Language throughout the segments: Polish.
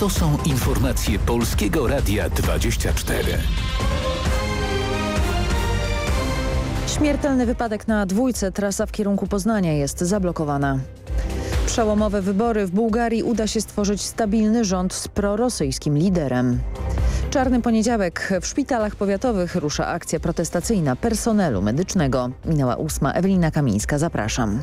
To są informacje Polskiego Radia 24. Śmiertelny wypadek na dwójce. Trasa w kierunku Poznania jest zablokowana. Przełomowe wybory w Bułgarii uda się stworzyć stabilny rząd z prorosyjskim liderem. Czarny poniedziałek w szpitalach powiatowych rusza akcja protestacyjna personelu medycznego. Minęła ósma. Ewelina Kamińska, zapraszam.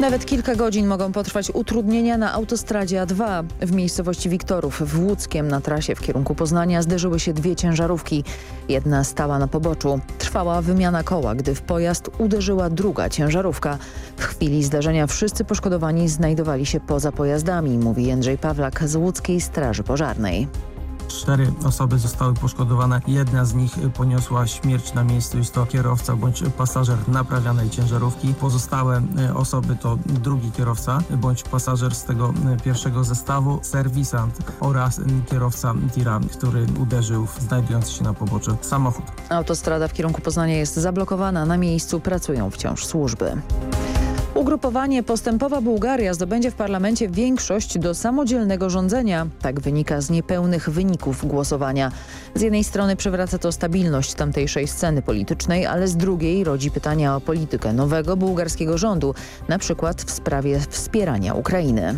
Nawet kilka godzin mogą potrwać utrudnienia na autostradzie A2. W miejscowości Wiktorów w Łódzkiem na trasie w kierunku Poznania zderzyły się dwie ciężarówki. Jedna stała na poboczu. Trwała wymiana koła, gdy w pojazd uderzyła druga ciężarówka. W chwili zdarzenia wszyscy poszkodowani znajdowali się poza pojazdami, mówi Jędrzej Pawlak z Łódzkiej Straży Pożarnej. Cztery osoby zostały poszkodowane. Jedna z nich poniosła śmierć na miejscu. Jest to kierowca bądź pasażer naprawianej ciężarówki. Pozostałe e, osoby to drugi kierowca bądź pasażer z tego e, pierwszego zestawu, serwisant oraz kierowca tira, który uderzył w znajdujący się na poboczu samochód. Autostrada w kierunku Poznania jest zablokowana. Na miejscu pracują wciąż służby. Ugrupowanie Postępowa Bułgaria zdobędzie w parlamencie większość do samodzielnego rządzenia. Tak wynika z niepełnych wyników głosowania. Z jednej strony przywraca to stabilność tamtejszej sceny politycznej, ale z drugiej rodzi pytania o politykę nowego bułgarskiego rządu, na przykład w sprawie wspierania Ukrainy.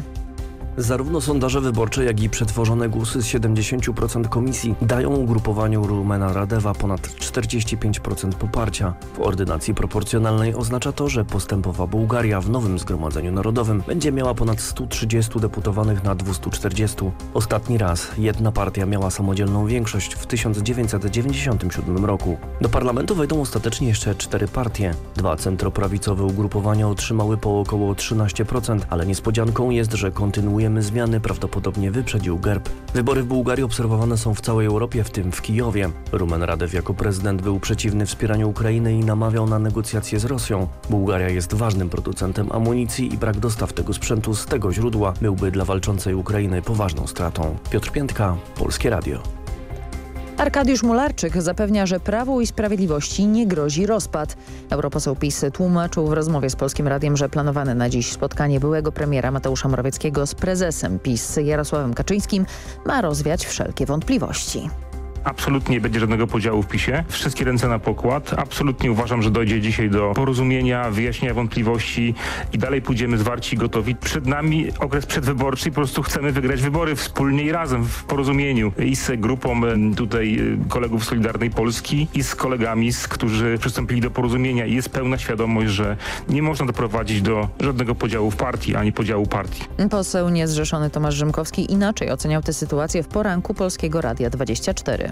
Zarówno sondaże wyborcze, jak i przetworzone głosy z 70% komisji dają ugrupowaniu Rumena Radewa ponad 45% poparcia. W ordynacji proporcjonalnej oznacza to, że postępowa Bułgaria w nowym Zgromadzeniu Narodowym będzie miała ponad 130 deputowanych na 240. Ostatni raz jedna partia miała samodzielną większość w 1997 roku. Do parlamentu wejdą ostatecznie jeszcze cztery partie. Dwa centroprawicowe ugrupowania otrzymały po około 13%, ale niespodzianką jest, że kontynuuje Obserwujemy zmiany, prawdopodobnie wyprzedził GERB. Wybory w Bułgarii obserwowane są w całej Europie, w tym w Kijowie. Rumen Radew jako prezydent był przeciwny wspieraniu Ukrainy i namawiał na negocjacje z Rosją. Bułgaria jest ważnym producentem amunicji i brak dostaw tego sprzętu z tego źródła byłby dla walczącej Ukrainy poważną stratą. Piotr Piętka, Polskie Radio. Arkadiusz Mularczyk zapewnia, że Prawu i Sprawiedliwości nie grozi rozpad. Europoseł PiS tłumaczył w rozmowie z Polskim Radiem, że planowane na dziś spotkanie byłego premiera Mateusza Morawieckiego z prezesem PiS Jarosławem Kaczyńskim ma rozwiać wszelkie wątpliwości. Absolutnie nie będzie żadnego podziału w PiSie. Wszystkie ręce na pokład. Absolutnie uważam, że dojdzie dzisiaj do porozumienia, wyjaśnienia wątpliwości i dalej pójdziemy zwarci gotowi. Przed nami okres przedwyborczy i po prostu chcemy wygrać wybory wspólnie i razem w porozumieniu i z grupą tutaj e, kolegów Solidarnej Polski i z kolegami, z którzy przystąpili do porozumienia i jest pełna świadomość, że nie można doprowadzić do żadnego podziału w partii, ani podziału partii. Poseł niezrzeszony Tomasz Rzymkowski inaczej oceniał tę sytuację w poranku Polskiego Radia 24.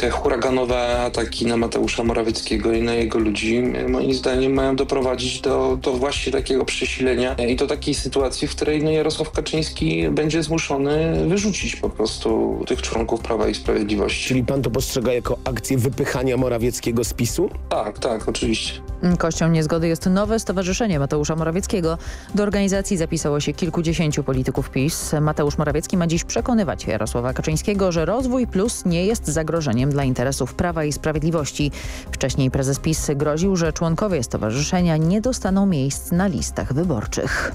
Te huraganowe ataki na Mateusza Morawieckiego i na jego ludzi moim zdaniem mają doprowadzić do, do właśnie takiego przesilenia i do takiej sytuacji, w której no, Jarosław Kaczyński będzie zmuszony wyrzucić po prostu tych członków Prawa i Sprawiedliwości. Czyli pan to postrzega jako akcję wypychania Morawieckiego z PiSu? Tak, tak, oczywiście. Kością niezgody jest nowe Stowarzyszenie Mateusza Morawieckiego. Do organizacji zapisało się kilkudziesięciu polityków PiS. Mateusz Morawiecki ma dziś przekonywać Jarosława Kaczyńskiego, że rozwój plus nie jest zagrożeniem dla interesów Prawa i Sprawiedliwości. Wcześniej prezes PiS groził, że członkowie stowarzyszenia nie dostaną miejsc na listach wyborczych.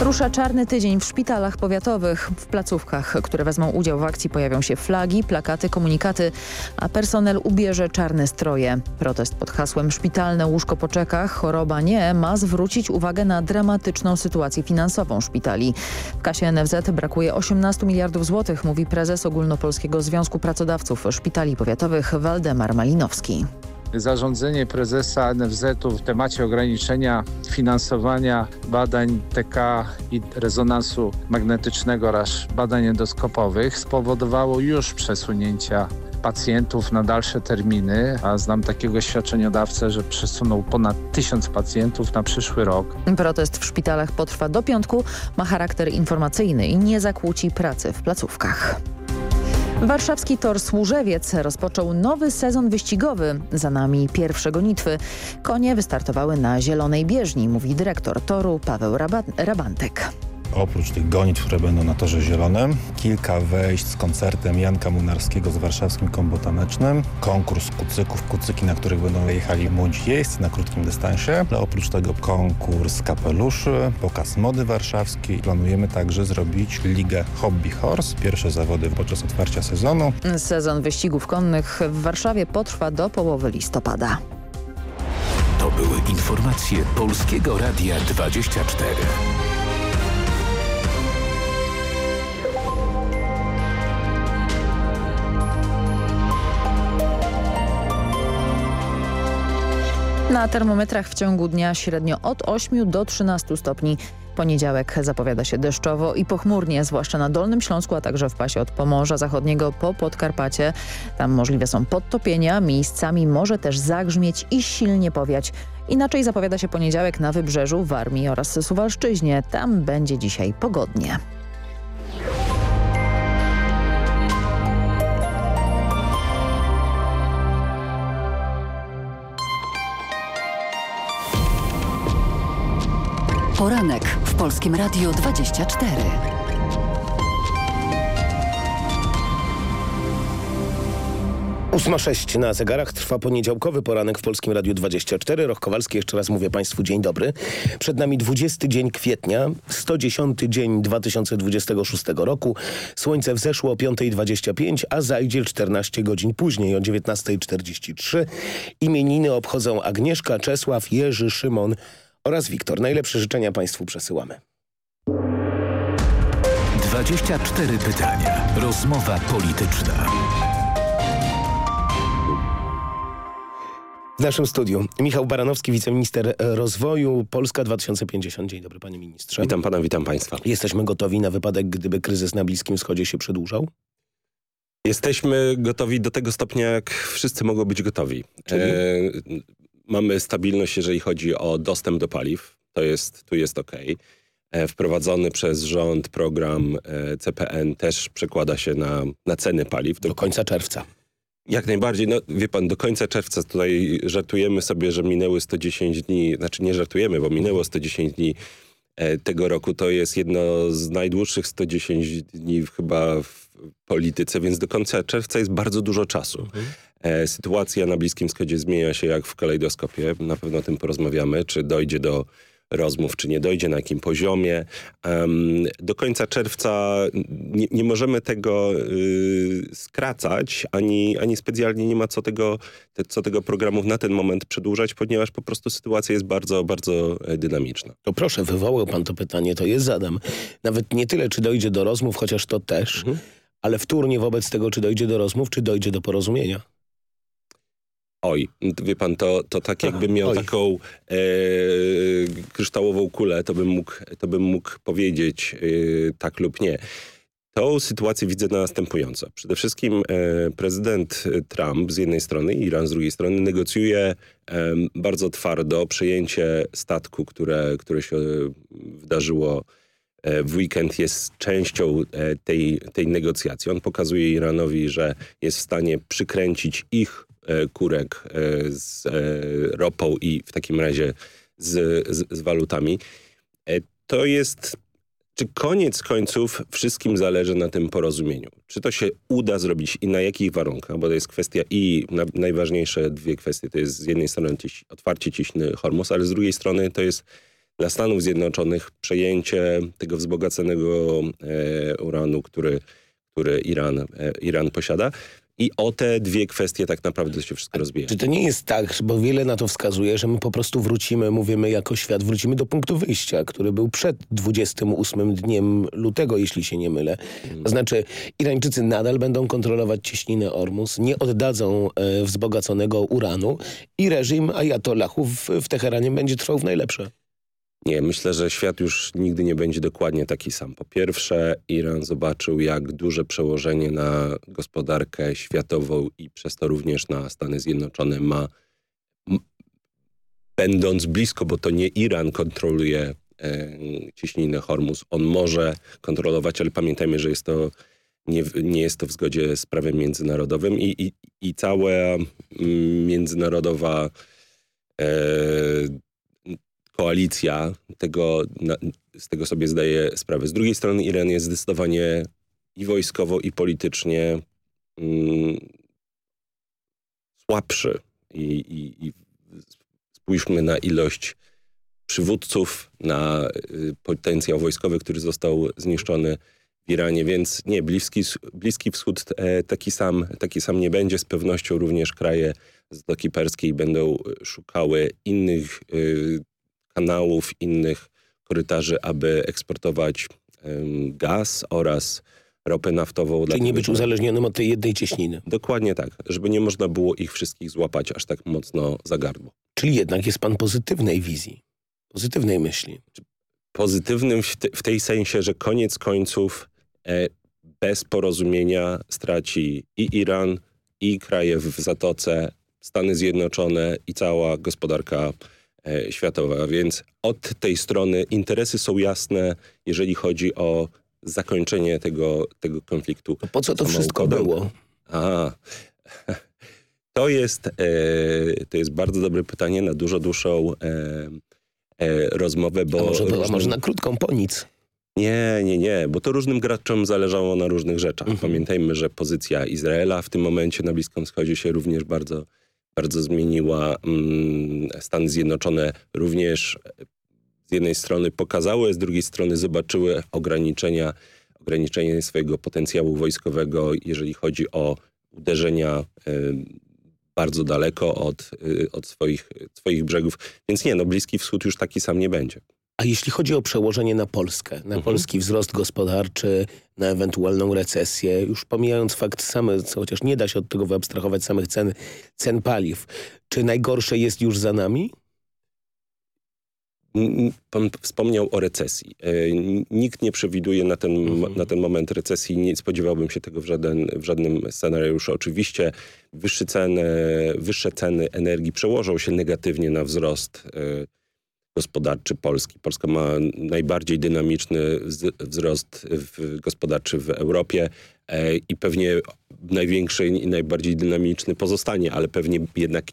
Rusza czarny tydzień w szpitalach powiatowych. W placówkach, które wezmą udział w akcji pojawią się flagi, plakaty, komunikaty, a personel ubierze czarne stroje. Protest pod hasłem szpitalne łóżko po czekach, choroba nie ma zwrócić uwagę na dramatyczną sytuację finansową szpitali. W kasie NFZ brakuje 18 miliardów złotych, mówi prezes Ogólnopolskiego Związku Pracodawców Szpitali Powiatowych Waldemar Malinowski zarządzenie prezesa NFZ-u w temacie ograniczenia finansowania badań TK i rezonansu magnetycznego oraz badań endoskopowych spowodowało już przesunięcia pacjentów na dalsze terminy, a znam takiego świadczeniodawcę, że przesunął ponad tysiąc pacjentów na przyszły rok. Protest w szpitalach potrwa do piątku, ma charakter informacyjny i nie zakłóci pracy w placówkach. Warszawski Tor Służewiec rozpoczął nowy sezon wyścigowy. Za nami pierwsze gonitwy. Konie wystartowały na Zielonej Bieżni, mówi dyrektor toru Paweł Rabantek. Oprócz tych gonitw, które będą na Torze Zielonym, kilka wejść z koncertem Janka Munarskiego z warszawskim kombotanecznym, konkurs kucyków, kucyki, na których będą jechali młodzi jeźdźcy na krótkim dystansie, ale oprócz tego konkurs kapeluszy, pokaz mody warszawskiej. Planujemy także zrobić ligę Hobby Horse, pierwsze zawody podczas otwarcia sezonu. Sezon wyścigów konnych w Warszawie potrwa do połowy listopada. To były informacje Polskiego Radia 24. Na termometrach w ciągu dnia średnio od 8 do 13 stopni. Poniedziałek zapowiada się deszczowo i pochmurnie, zwłaszcza na Dolnym Śląsku, a także w pasie od Pomorza Zachodniego po Podkarpacie. Tam możliwe są podtopienia, miejscami może też zagrzmieć i silnie powiać. Inaczej zapowiada się poniedziałek na Wybrzeżu, Warmii oraz Suwalszczyźnie. Tam będzie dzisiaj pogodnie. Poranek w Polskim Radio 24. Ósma sześć na zegarach trwa poniedziałkowy poranek w Polskim Radiu 24. Roch Kowalski, jeszcze raz mówię Państwu dzień dobry. Przed nami 20 dzień kwietnia, 110 dzień 2026 roku. Słońce wzeszło o 5.25, a zajdzie 14 godzin później o 19.43. Imieniny obchodzą Agnieszka, Czesław, Jerzy, Szymon oraz Wiktor. Najlepsze życzenia Państwu przesyłamy. 24 pytania. Rozmowa polityczna. W naszym studiu Michał Baranowski, wiceminister rozwoju Polska 2050. Dzień dobry panie ministrze. Witam pana, witam państwa. Jesteśmy gotowi na wypadek, gdyby kryzys na Bliskim Wschodzie się przedłużał? Jesteśmy gotowi do tego stopnia, jak wszyscy mogą być gotowi. Czyli? E, mamy stabilność, jeżeli chodzi o dostęp do paliw. To jest, tu jest ok. E, wprowadzony przez rząd program e, CPN też przekłada się na, na ceny paliw. Do końca czerwca. Jak najbardziej. No, wie pan, do końca czerwca tutaj żartujemy sobie, że minęły 110 dni, znaczy nie żartujemy, bo minęło 110 dni e, tego roku. To jest jedno z najdłuższych 110 dni chyba w polityce, więc do końca czerwca jest bardzo dużo czasu. Mhm. E, sytuacja na Bliskim Wschodzie zmienia się jak w kalejdoskopie. Na pewno o tym porozmawiamy, czy dojdzie do rozmów, czy nie dojdzie, na jakim poziomie. Um, do końca czerwca nie, nie możemy tego y, skracać, ani, ani specjalnie nie ma co tego, te, co tego programu na ten moment przedłużać, ponieważ po prostu sytuacja jest bardzo, bardzo e, dynamiczna. To proszę, wywołał pan to pytanie, to je zadam. Nawet nie tyle, czy dojdzie do rozmów, chociaż to też, mhm. ale wtórnie wobec tego, czy dojdzie do rozmów, czy dojdzie do porozumienia. Oj, wie pan, to, to tak jakbym miał Oj. taką e, kryształową kulę, to bym mógł, to bym mógł powiedzieć e, tak lub nie. Tą sytuację widzę następująco. Przede wszystkim e, prezydent Trump z jednej strony i Iran z drugiej strony negocjuje e, bardzo twardo przejęcie statku, które, które się wydarzyło e, w weekend jest częścią e, tej, tej negocjacji. On pokazuje Iranowi, że jest w stanie przykręcić ich kurek e, z e, ropą i w takim razie z, z, z walutami. To jest czy koniec końców wszystkim zależy na tym porozumieniu? Czy to się uda zrobić i na jakich warunkach? Bo to jest kwestia i na, najważniejsze dwie kwestie. To jest z jednej strony ciś, otwarcie ciśny Hormuz, ale z drugiej strony to jest dla Stanów Zjednoczonych przejęcie tego wzbogaconego e, uranu, który, który Iran, e, Iran posiada. I o te dwie kwestie tak naprawdę się wszystko rozbija. Czy to nie jest tak, bo wiele na to wskazuje, że my po prostu wrócimy, mówimy jako świat, wrócimy do punktu wyjścia, który był przed 28 dniem lutego, jeśli się nie mylę. To znaczy Irańczycy nadal będą kontrolować cieśninę Ormus, nie oddadzą e, wzbogaconego uranu i reżim ajatollahów w, w Teheranie będzie trwał w najlepsze. Nie, myślę, że świat już nigdy nie będzie dokładnie taki sam. Po pierwsze, Iran zobaczył, jak duże przełożenie na gospodarkę światową i przez to również na Stany Zjednoczone ma, będąc blisko, bo to nie Iran kontroluje e, cieśninę Hormuz. On może kontrolować, ale pamiętajmy, że jest to nie, nie jest to w zgodzie z prawem międzynarodowym i, i, i cała mm, międzynarodowa e, koalicja, tego, na, z tego sobie zdaje sprawę. Z drugiej strony Iran jest zdecydowanie i wojskowo, i politycznie mm, słabszy. I, i, I spójrzmy na ilość przywódców, na y, potencjał wojskowy, który został zniszczony w Iranie, więc nie, Bliski, Bliski Wschód e, taki, sam, taki sam nie będzie. Z pewnością również kraje Zatoki Perskiej będą szukały innych y, kanałów, innych korytarzy, aby eksportować gaz oraz ropę naftową. Czyli nie być uzależnionym od tej jednej cieśniny. Dokładnie tak, żeby nie można było ich wszystkich złapać aż tak mocno za gardło. Czyli jednak jest pan pozytywnej wizji, pozytywnej myśli. Pozytywnym w, te, w tej sensie, że koniec końców e, bez porozumienia straci i Iran, i kraje w Zatoce, Stany Zjednoczone i cała gospodarka światowa. Więc od tej strony interesy są jasne, jeżeli chodzi o zakończenie tego, tego konfliktu. po co to wszystko było? A, to jest, e, to jest bardzo dobre pytanie na dużo dłuższą e, e, rozmowę. Bo A może, różnym... może na krótką po nic? Nie, nie, nie, bo to różnym graczom zależało na różnych rzeczach. Mhm. Pamiętajmy, że pozycja Izraela w tym momencie na Bliskim Wschodzie się również bardzo, bardzo zmieniła. Mm, Stany Zjednoczone również z jednej strony pokazały, z drugiej strony zobaczyły ograniczenia, ograniczenie swojego potencjału wojskowego, jeżeli chodzi o uderzenia bardzo daleko od, y, od swoich, swoich brzegów. Więc nie, no Bliski Wschód już taki sam nie będzie. A jeśli chodzi o przełożenie na Polskę, na mhm. polski wzrost gospodarczy, na ewentualną recesję, już pomijając fakt same, chociaż nie da się od tego wyabstrahować samych cen, cen paliw, czy najgorsze jest już za nami? Pan wspomniał o recesji. E, nikt nie przewiduje na ten, mhm. na ten moment recesji. Nie spodziewałbym się tego w, żaden, w żadnym scenariuszu. Oczywiście wyższe ceny, wyższe ceny energii przełożą się negatywnie na wzrost e, gospodarczy Polski. Polska ma najbardziej dynamiczny wzrost gospodarczy w Europie e, i pewnie największy i najbardziej dynamiczny pozostanie, ale pewnie jednak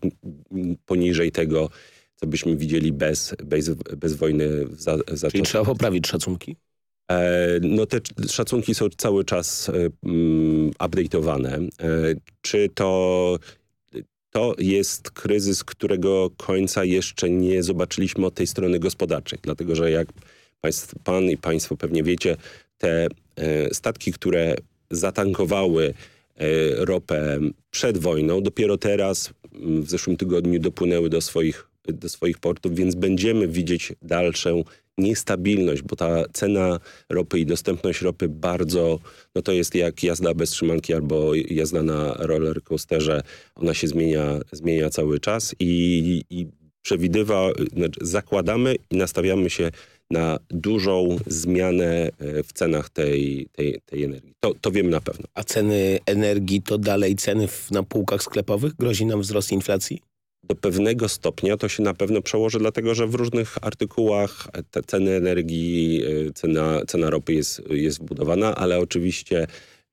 poniżej tego co byśmy widzieli bez, bez, bez wojny za, za Czyli trzeba poprawić szacunki? E, no te szacunki są cały czas e, update'owane. Czy to, to jest kryzys, którego końca jeszcze nie zobaczyliśmy od tej strony gospodarczej? Dlatego, że jak państw, pan i państwo pewnie wiecie, te e, statki, które zatankowały e, ropę przed wojną, dopiero teraz w zeszłym tygodniu dopłynęły do swoich do swoich portów, więc będziemy widzieć dalszą niestabilność, bo ta cena ropy i dostępność ropy bardzo, no to jest jak jazda bez trzymanki albo jazda na roller coasterze. Ona się zmienia, zmienia cały czas i, i przewidywa, znaczy zakładamy i nastawiamy się na dużą zmianę e, w cenach tej, tej, tej energii. To, to wiemy na pewno. A ceny energii to dalej ceny w, na półkach sklepowych? Grozi nam wzrost inflacji? Do pewnego stopnia to się na pewno przełoży, dlatego że w różnych artykułach te ceny energii, e, cena, cena ropy jest, jest wbudowana, ale oczywiście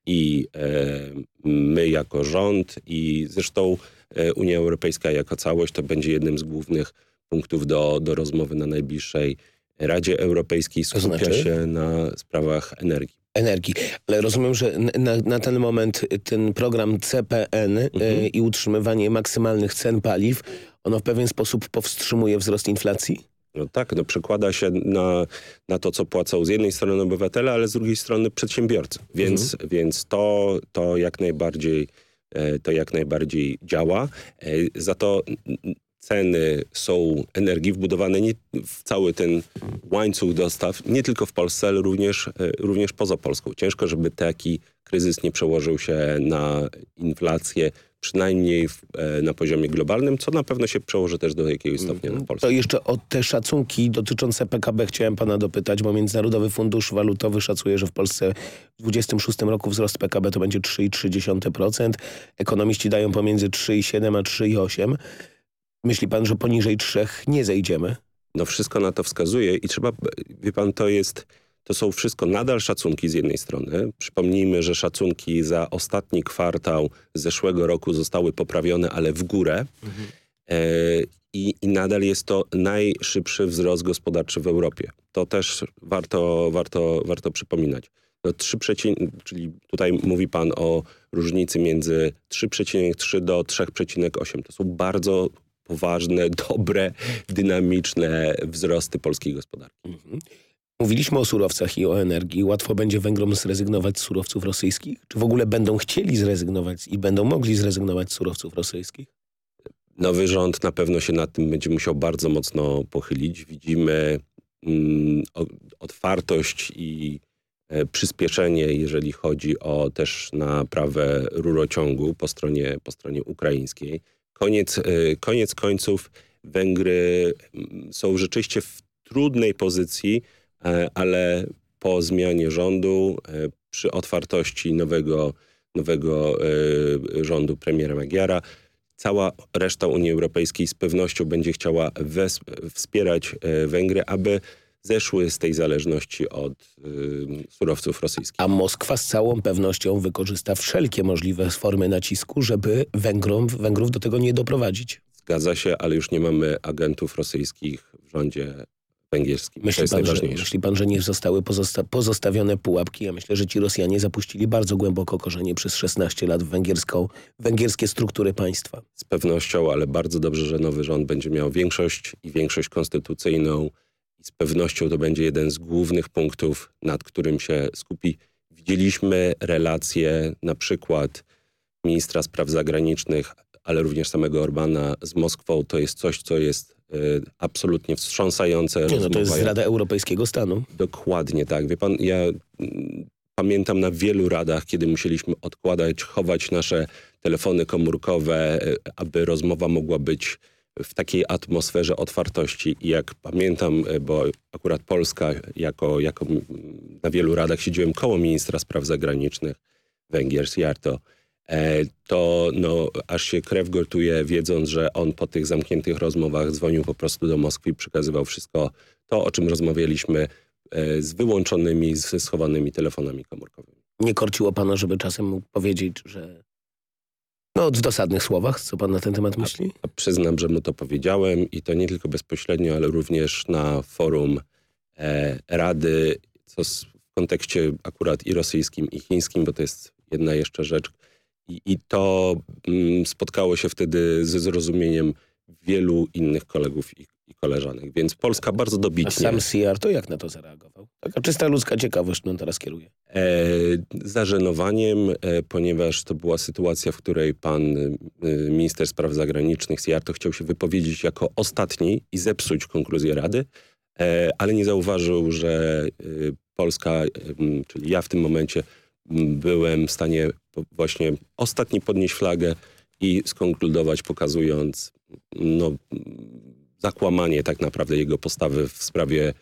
i e, my jako rząd i zresztą e, Unia Europejska jako całość to będzie jednym z głównych punktów do, do rozmowy na najbliższej Radzie Europejskiej. Skupia znaczy? się na sprawach energii energii. Ale rozumiem, że na, na ten moment ten program CPN e, mhm. i utrzymywanie maksymalnych cen paliw, ono w pewien sposób powstrzymuje wzrost inflacji? No tak, no przekłada się na, na to, co płacą z jednej strony obywatele, ale z drugiej strony przedsiębiorcy. Więc, mhm. więc to, to jak najbardziej e, to jak najbardziej działa. E, za to ceny są energii wbudowane nie w cały ten łańcuch dostaw, nie tylko w Polsce, ale również, e, również poza Polską. Ciężko, żeby taki kryzys nie przełożył się na inflację, przynajmniej w, e, na poziomie globalnym, co na pewno się przełoży też do jakiegoś stopnia na Polskę. To jeszcze o te szacunki dotyczące PKB chciałem pana dopytać, bo Międzynarodowy Fundusz Walutowy szacuje, że w Polsce w 2026 roku wzrost PKB to będzie 3,3%. Ekonomiści dają pomiędzy 3,7 a 3,8%. Myśli pan, że poniżej trzech nie zejdziemy? No wszystko na to wskazuje i trzeba, wie pan, to jest, to są wszystko nadal szacunki z jednej strony. Przypomnijmy, że szacunki za ostatni kwartał zeszłego roku zostały poprawione, ale w górę. Mhm. i, i nadal jest to najszybszy wzrost gospodarczy w Europie. To też warto, warto, warto przypominać. No 3, czyli tutaj mówi pan o różnicy między 3,3 do 3,8. To są bardzo poważne, dobre, dynamiczne wzrosty polskiej gospodarki. Mhm. Mówiliśmy o surowcach i o energii. Łatwo będzie Węgrom zrezygnować z surowców rosyjskich? Czy w ogóle będą chcieli zrezygnować i będą mogli zrezygnować z surowców rosyjskich? Nowy rząd na pewno się nad tym będzie musiał bardzo mocno pochylić. Widzimy mm, otwartość i e, przyspieszenie, jeżeli chodzi o też naprawę rurociągu po stronie, po stronie ukraińskiej. Koniec, e, koniec końców Węgry mm, są rzeczywiście w trudnej pozycji, e, ale po zmianie rządu, przy otwartości nowego, nowego rządu premiera Magiara, cała reszta Unii Europejskiej z pewnością będzie chciała wspierać e, Węgry, aby zeszły z tej zależności od y, surowców rosyjskich. A Moskwa z całą pewnością wykorzysta wszelkie możliwe formy nacisku, żeby Węgrom, Węgrów do tego nie doprowadzić. Zgadza się, ale już nie mamy agentów rosyjskich w rządzie węgierskim. Myśli pan, że, myśli pan, że nie zostały pozosta pozostawione pułapki? Ja myślę, że ci Rosjanie zapuścili bardzo głęboko korzenie przez 16 lat w węgierską, węgierskie struktury państwa. Z pewnością, ale bardzo dobrze, że nowy rząd będzie miał większość i większość konstytucyjną i z pewnością to będzie jeden z głównych punktów, nad którym się skupi. Widzieliśmy relacje na przykład ministra spraw zagranicznych, ale również samego Orbana z Moskwą. To jest coś, co jest Y, absolutnie wstrząsające. Nie, no to jest Rada Europejskiego Stanu. Dokładnie tak. Wie pan, ja mm, pamiętam na wielu radach, kiedy musieliśmy odkładać, chować nasze telefony komórkowe, y, aby rozmowa mogła być w takiej atmosferze otwartości. I jak pamiętam, y, bo akurat Polska jako, jako na wielu radach siedziałem koło ministra spraw zagranicznych Węgier, Jarto, E, to no, aż się krew gotuje, wiedząc, że on po tych zamkniętych rozmowach dzwonił po prostu do Moskwy i przekazywał wszystko to, o czym rozmawialiśmy e, z wyłączonymi, z schowanymi telefonami komórkowymi. Nie korciło pana, żeby czasem mógł powiedzieć, że no, w dosadnych słowach, co pan na ten temat myśli? A, a przyznam, że mu to powiedziałem i to nie tylko bezpośrednio, ale również na forum e, Rady, co w kontekście akurat i rosyjskim, i chińskim, bo to jest jedna jeszcze rzecz, i, i to mm, spotkało się wtedy ze zrozumieniem wielu innych kolegów i, i koleżanek. Więc Polska bardzo dobitnie... A sam CR to jak na to zareagował? Taka czysta ludzka ciekawość, którą teraz kieruje. E, zażenowaniem, e, ponieważ to była sytuacja, w której pan e, minister spraw zagranicznych CR to chciał się wypowiedzieć jako ostatni i zepsuć konkluzję Rady, e, ale nie zauważył, że e, Polska, czyli ja w tym momencie byłem w stanie właśnie ostatni podnieść flagę i skonkludować, pokazując no, zakłamanie tak naprawdę jego postawy w sprawie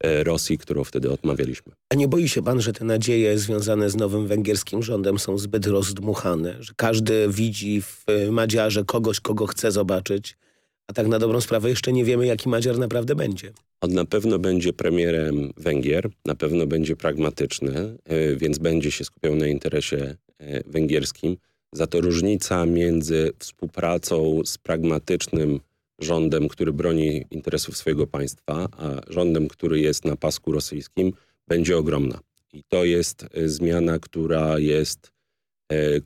e, Rosji, którą wtedy odmawialiśmy. A nie boi się pan, że te nadzieje związane z nowym węgierskim rządem są zbyt rozdmuchane? Że każdy widzi w Madziarze kogoś, kogo chce zobaczyć, a tak na dobrą sprawę jeszcze nie wiemy, jaki Madziar naprawdę będzie. On na pewno będzie premierem Węgier, na pewno będzie pragmatyczny, e, więc będzie się skupiał na interesie e, węgierskim. Za to różnica między współpracą z pragmatycznym rządem, który broni interesów swojego państwa, a rządem, który jest na pasku rosyjskim, będzie ogromna. I to jest e, zmiana, która jest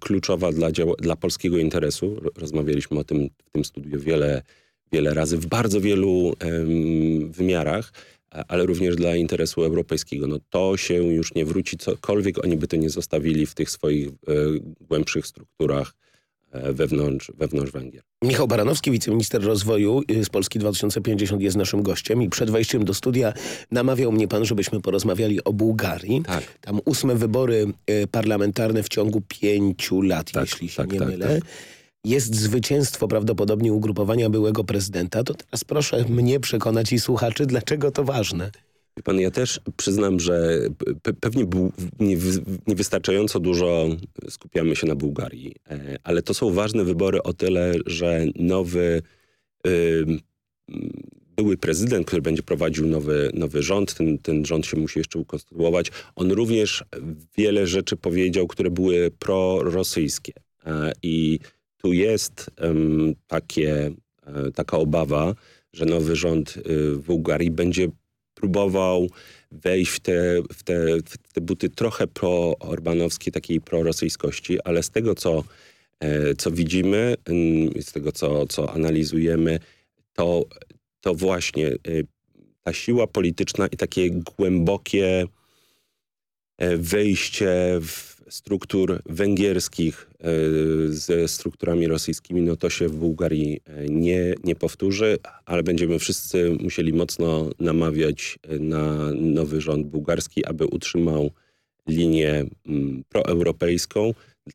kluczowa dla, dla polskiego interesu. Rozmawialiśmy o tym w tym studiu wiele wiele razy w bardzo wielu wymiarach, ale również dla interesu europejskiego. No to się już nie wróci, cokolwiek oni by to nie zostawili w tych swoich e, głębszych strukturach e, wewnątrz, wewnątrz Węgier. Michał Baranowski, wiceminister rozwoju z Polski 2050 jest naszym gościem i przed wejściem do studia namawiał mnie pan, żebyśmy porozmawiali o Bułgarii. Tak. Tam ósme wybory e, parlamentarne w ciągu pięciu lat, tak, jeśli się tak, nie tak, mylę. Tak jest zwycięstwo prawdopodobnie ugrupowania byłego prezydenta, to teraz proszę mnie przekonać i słuchaczy, dlaczego to ważne. Pan, ja też przyznam, że pe pewnie niewystarczająco dużo skupiamy się na Bułgarii, e, ale to są ważne wybory o tyle, że nowy y, były prezydent, który będzie prowadził nowy, nowy rząd, ten, ten rząd się musi jeszcze ukonstytuować, on również wiele rzeczy powiedział, które były prorosyjskie. E, I tu jest um, takie taka obawa, że nowy rząd w Bułgarii będzie próbował wejść w te, w te, w te buty trochę pro-orbanowskie, takiej prorosyjskości, ale z tego, co, co widzimy, z tego, co, co analizujemy, to, to właśnie ta siła polityczna i takie głębokie wejście w struktur węgierskich e, ze strukturami rosyjskimi, no to się w Bułgarii e, nie, nie powtórzy, ale będziemy wszyscy musieli mocno namawiać e, na nowy rząd bułgarski, aby utrzymał linię mm, proeuropejską.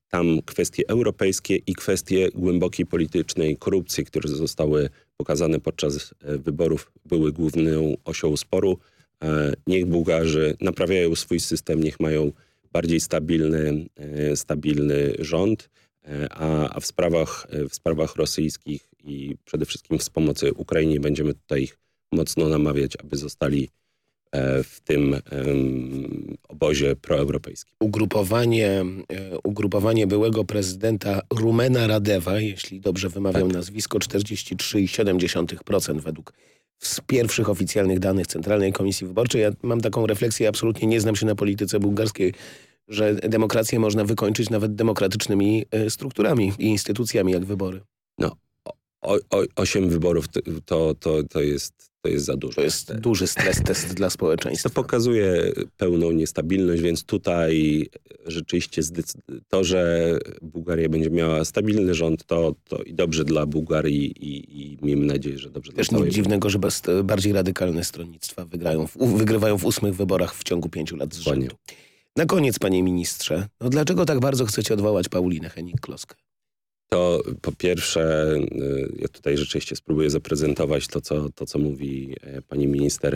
Tam kwestie europejskie i kwestie głębokiej politycznej korupcji, które zostały pokazane podczas wyborów, były główną osią sporu. Niech Bułgarzy naprawiają swój system, niech mają bardziej stabilny, e, stabilny rząd, e, a, a w, sprawach, e, w sprawach rosyjskich i przede wszystkim w pomocy Ukrainie będziemy tutaj ich mocno namawiać, aby zostali w tym um, obozie proeuropejskim. Ugrupowanie, ugrupowanie byłego prezydenta Rumena Radewa, jeśli dobrze wymawiam tak. nazwisko, 43,7% według z pierwszych oficjalnych danych Centralnej Komisji Wyborczej. Ja mam taką refleksję, absolutnie nie znam się na polityce bułgarskiej, że demokrację można wykończyć nawet demokratycznymi e, strukturami i instytucjami jak wybory. No, o, o, osiem wyborów to, to, to, jest, to jest za dużo. To jest duży stres test dla społeczeństwa. To pokazuje pełną niestabilność, więc tutaj rzeczywiście to, że Bułgaria będzie miała stabilny rząd, to, to i dobrze dla Bułgarii i, i miejmy nadzieję, że dobrze Też dla nic dziwnego, że bardziej radykalne stronnictwa wygrają w, wygrywają w ósmych wyborach w ciągu pięciu lat z rzędu. Na koniec, panie ministrze, no dlaczego tak bardzo chcecie odwołać Paulinę Henik-Kloskę? To po pierwsze, y, ja tutaj rzeczywiście spróbuję zaprezentować to, co, to, co mówi e, pani minister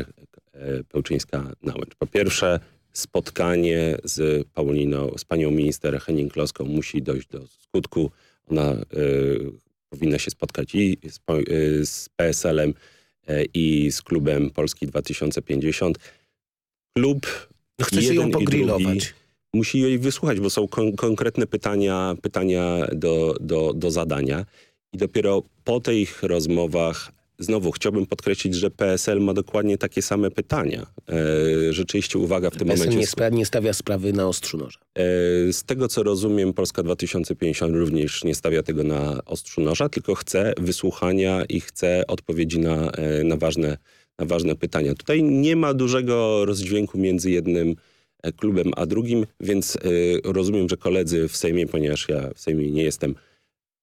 e, Pełczyńska-Nałęcz. Po pierwsze, spotkanie z Pauliną, z panią minister Henning-Kloską musi dojść do skutku. Ona y, powinna się spotkać i z, y, z PSL-em i z klubem Polski 2050. Klub no chcecie ją pogrillować. Musi jej wysłuchać, bo są kon konkretne pytania, pytania do, do, do zadania. I dopiero po tych rozmowach Znowu chciałbym podkreślić, że PSL ma dokładnie takie same pytania. E, rzeczywiście uwaga w tym PSL momencie... Spra nie stawia sprawy na ostrzu noża. E, z tego co rozumiem Polska 2050 również nie stawia tego na ostrzu noża, tylko chce wysłuchania i chce odpowiedzi na, e, na ważne na ważne pytania. Tutaj nie ma dużego rozdźwięku między jednym e, klubem a drugim, więc y, rozumiem, że koledzy w Sejmie, ponieważ ja w Sejmie nie jestem,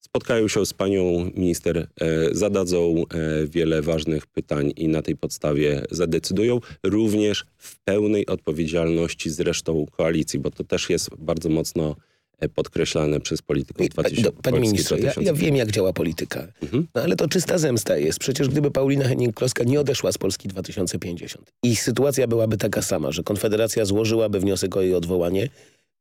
spotkają się z panią minister, e, zadadzą e, wiele ważnych pytań i na tej podstawie zadecydują, również w pełnej odpowiedzialności z resztą koalicji, bo to też jest bardzo mocno E, podkreślane przez polityków 2000. Panie ministrze, ja, ja, wiem jak działa polityka, mhm. no ale to czysta zemsta jest. Przecież gdyby Paulina Henning-Kloska nie odeszła z Polski 2050 i sytuacja byłaby taka sama, że Konfederacja złożyłaby wniosek o jej odwołanie,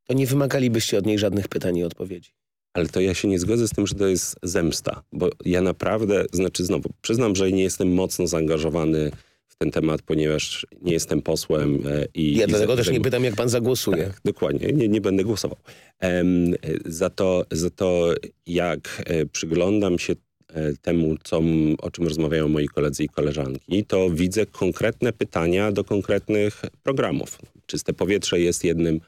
to nie wymagalibyście od niej żadnych pytań i odpowiedzi. Ale to ja się nie zgodzę z tym, że to jest zemsta, bo ja naprawdę, znaczy znowu, przyznam, że nie jestem mocno zaangażowany ten temat, ponieważ nie jestem posłem. E, i Ja i dlatego też nie pytam, jak pan zagłosuje. Tak, dokładnie, nie, nie będę głosował. Um, za, to, za to, jak e, przyglądam się e, temu, co, o czym rozmawiają moi koledzy i koleżanki, to widzę konkretne pytania do konkretnych programów. Czyste powietrze jest jednym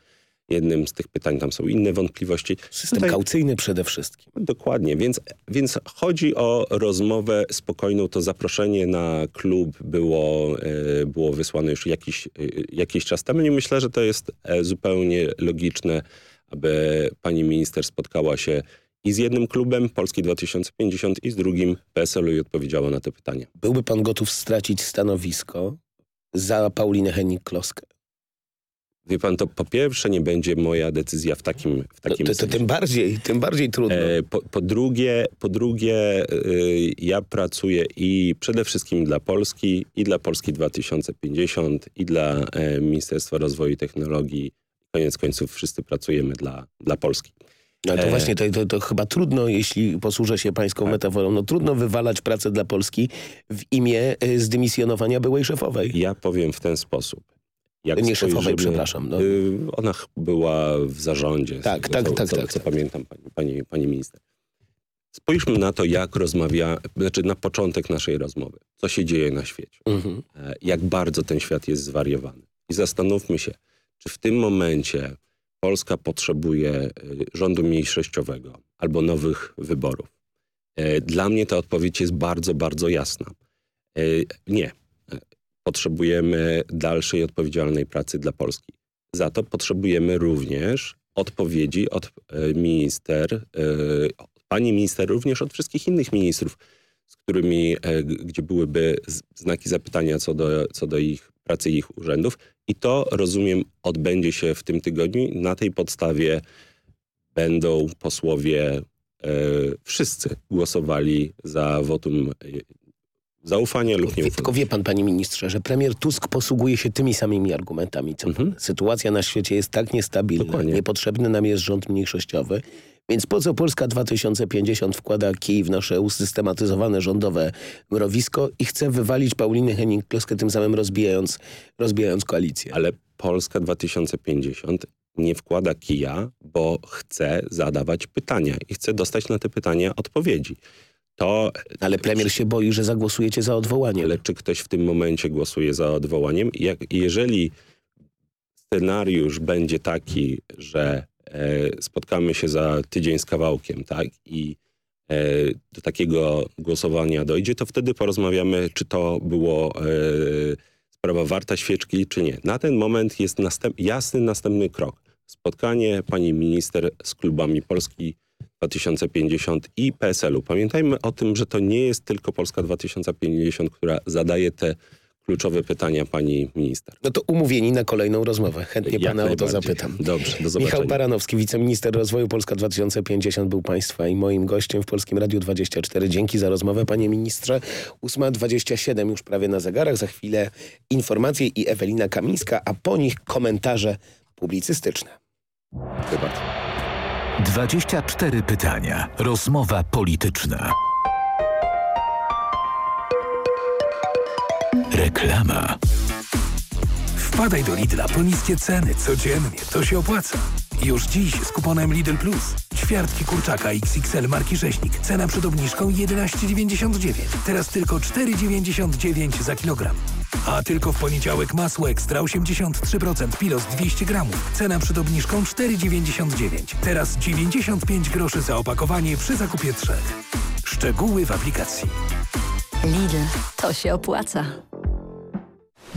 jednym z tych pytań. Tam są inne wątpliwości. System Tutaj... kaucyjny przede wszystkim. Dokładnie, więc, więc chodzi o rozmowę spokojną. To zaproszenie na klub było, e, było wysłane już jakiś, e, jakiś czas temu i myślę, że to jest e, zupełnie logiczne, aby pani minister spotkała się i z jednym klubem Polski 2050 i z drugim PSL-u i odpowiedziała na te pytania. Byłby pan gotów stracić stanowisko za Paulinę Henning-Kloskę? Wie pan, to po pierwsze nie będzie moja decyzja w takim, w takim no, to, to tym bardziej, tym bardziej trudno. E, po, po, drugie, po drugie e, ja pracuję i przede wszystkim dla Polski, i dla Polski 2050, i dla e, Ministerstwa Rozwoju i Technologii. Koniec końców wszyscy pracujemy dla, dla Polski. No to e, właśnie to, to, to, chyba trudno, jeśli posłużę się pańską tak. metaforą, no trudno wywalać pracę dla Polski w imię e, zdymisjonowania byłej szefowej. Ja powiem w ten sposób. Jak nie szefowej, przepraszam. No. Y, ona była w zarządzie. Tak, tego, tak, co, tak, co, tak, co tak. pamiętam, pani, pani, pani minister. Spójrzmy na to, jak rozmawia, znaczy na początek naszej rozmowy. Co się dzieje na świecie. Mhm. Jak bardzo ten świat jest zwariowany. I zastanówmy się, czy w tym momencie Polska potrzebuje e, rządu mniejszościowego albo nowych wyborów. E, dla mnie ta odpowiedź jest bardzo, bardzo jasna. Nie. Potrzebujemy dalszej odpowiedzialnej pracy dla Polski. Za to potrzebujemy również odpowiedzi od minister, pani minister, również od wszystkich innych ministrów, z którymi, e, gdzie byłyby znaki zapytania co do, co do ich pracy ich urzędów. I to, rozumiem, odbędzie się w tym tygodniu. Na tej podstawie będą posłowie e, wszyscy głosowali za wotum e, zaufania lub nie. Tylko wie pan, panie ministrze, że premier Tusk posługuje się tymi samymi argumentami. Co mhm. Sytuacja na świecie jest tak niestabilna, Dokładnie. niepotrzebny nam jest rząd mniejszościowy. Więc po co Polska 2050 wkłada kij w nasze usystematyzowane rządowe mrowisko i chce wywalić Paulinę Henning-Kloskę, tym samym rozbijając, rozbijając koalicję? Ale Polska 2050 nie wkłada kija, bo chce zadawać pytania i chce dostać na te pytania odpowiedzi. To, ale premier się boi, że zagłosujecie za odwołaniem. Ale czy ktoś w tym momencie głosuje za odwołaniem? Jak, jeżeli scenariusz będzie taki, że E, spotkamy się za tydzień z kawałkiem, tak? I e, do takiego głosowania dojdzie, to wtedy porozmawiamy, czy to było e, sprawa warta świeczki, czy nie. Na ten moment jest następ, jasny następny krok. Spotkanie pani minister z klubami Polski 2050 i PSL-u. Pamiętajmy o tym, że to nie jest tylko Polska 2050, która zadaje te kluczowe pytania pani minister. No to umówieni na kolejną rozmowę. Chętnie Jak pana o to zapytam. Dobrze, do zobaczenia. Michał Baranowski, wiceminister rozwoju Polska 2050 był państwa i moim gościem w Polskim Radiu 24. Dzięki za rozmowę, panie ministrze. 8.27 już prawie na zegarach. Za chwilę informacje i Ewelina Kamińska, a po nich komentarze publicystyczne. Chyba. 24 pytania. Rozmowa polityczna. Reklama. Wpadaj do Lidla po niskie ceny codziennie. To się opłaca. Już dziś z kuponem Lidl Plus. Ćwiartki kurczaka XXL marki Rzeźnik. Cena przed obniżką 11,99. Teraz tylko 4,99 za kilogram. A tylko w poniedziałek masło ekstra 83% pilos 200 gramów. Cena przed obniżką 4,99. Teraz 95 groszy za opakowanie przy zakupie trzech. Szczegóły w aplikacji. Lidl. To się opłaca.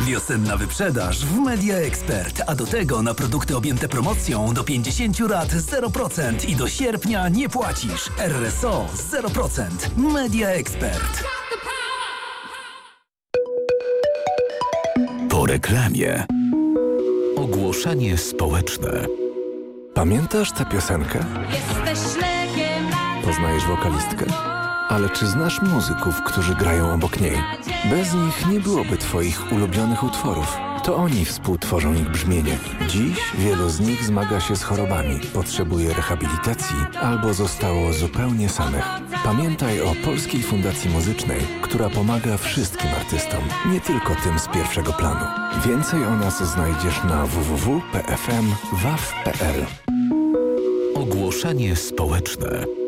Wiosenna wyprzedaż w Media Expert, a do tego na produkty objęte promocją do 50 lat 0% i do sierpnia nie płacisz. RSO 0%. Media Expert. Po reklamie. Ogłoszenie społeczne. Pamiętasz tę piosenkę? Poznajesz wokalistkę? Ale czy znasz muzyków, którzy grają obok niej? Bez nich nie byłoby Twoich ulubionych utworów. To oni współtworzą ich brzmienie. Dziś wielu z nich zmaga się z chorobami, potrzebuje rehabilitacji albo zostało zupełnie samych. Pamiętaj o Polskiej Fundacji Muzycznej, która pomaga wszystkim artystom, nie tylko tym z pierwszego planu. Więcej o nas znajdziesz na www.pfm.waw.pl. Ogłoszenie społeczne.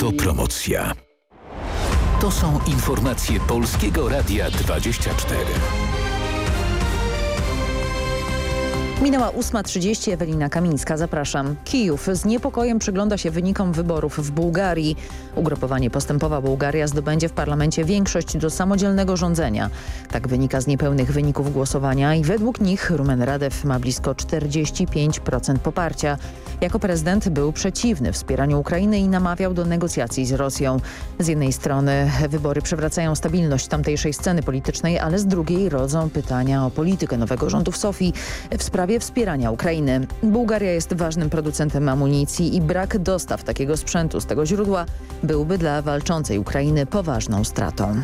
Autopromocja. To są informacje Polskiego Radia 24. Minęła 8.30, Ewelina Kamińska, zapraszam. Kijów z niepokojem przygląda się wynikom wyborów w Bułgarii. Ugrupowanie Postępowa Bułgaria zdobędzie w parlamencie większość do samodzielnego rządzenia. Tak wynika z niepełnych wyników głosowania i według nich Rumen Radew ma blisko 45% poparcia. Jako prezydent był przeciwny wspieraniu Ukrainy i namawiał do negocjacji z Rosją. Z jednej strony wybory przywracają stabilność tamtejszej sceny politycznej, ale z drugiej rodzą pytania o politykę nowego rządu w Sofii w sprawie wspierania Ukrainy. Bułgaria jest ważnym producentem amunicji i brak dostaw takiego sprzętu z tego źródła byłby dla walczącej Ukrainy poważną stratą.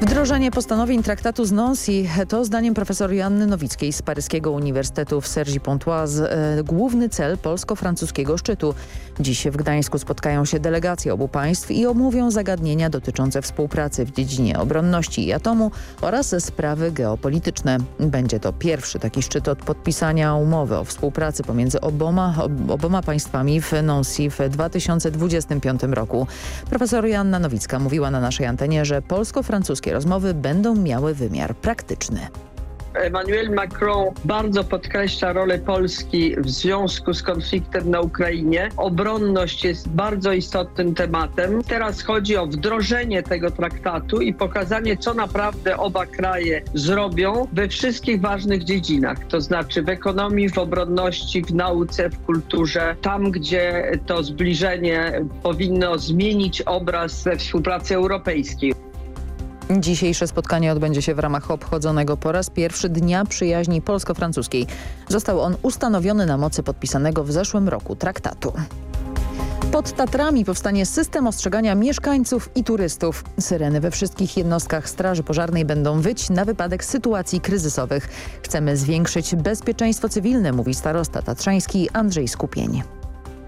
Wdrożenie postanowień traktatu z Nancy to zdaniem profesor Janny Nowickiej z paryskiego Uniwersytetu w Cergy-Pontoise e, główny cel polsko-francuskiego szczytu. Dziś w Gdańsku spotkają się delegacje obu państw i omówią zagadnienia dotyczące współpracy w dziedzinie obronności i atomu oraz sprawy geopolityczne. Będzie to pierwszy taki szczyt od podpisania umowy o współpracy pomiędzy oboma, oboma państwami w Nancy w 2025 roku. Profesor Janna Nowicka mówiła na naszej antenie, że polsko-francuskie rozmowy będą miały wymiar praktyczny. Emmanuel Macron bardzo podkreśla rolę Polski w związku z konfliktem na Ukrainie. Obronność jest bardzo istotnym tematem. Teraz chodzi o wdrożenie tego traktatu i pokazanie, co naprawdę oba kraje zrobią we wszystkich ważnych dziedzinach, to znaczy w ekonomii, w obronności, w nauce, w kulturze, tam gdzie to zbliżenie powinno zmienić obraz współpracy europejskiej. Dzisiejsze spotkanie odbędzie się w ramach obchodzonego po raz pierwszy Dnia Przyjaźni Polsko-Francuskiej. Został on ustanowiony na mocy podpisanego w zeszłym roku traktatu. Pod Tatrami powstanie system ostrzegania mieszkańców i turystów. Syreny we wszystkich jednostkach Straży Pożarnej będą wyć na wypadek sytuacji kryzysowych. Chcemy zwiększyć bezpieczeństwo cywilne, mówi starosta tatrzański Andrzej Skupień.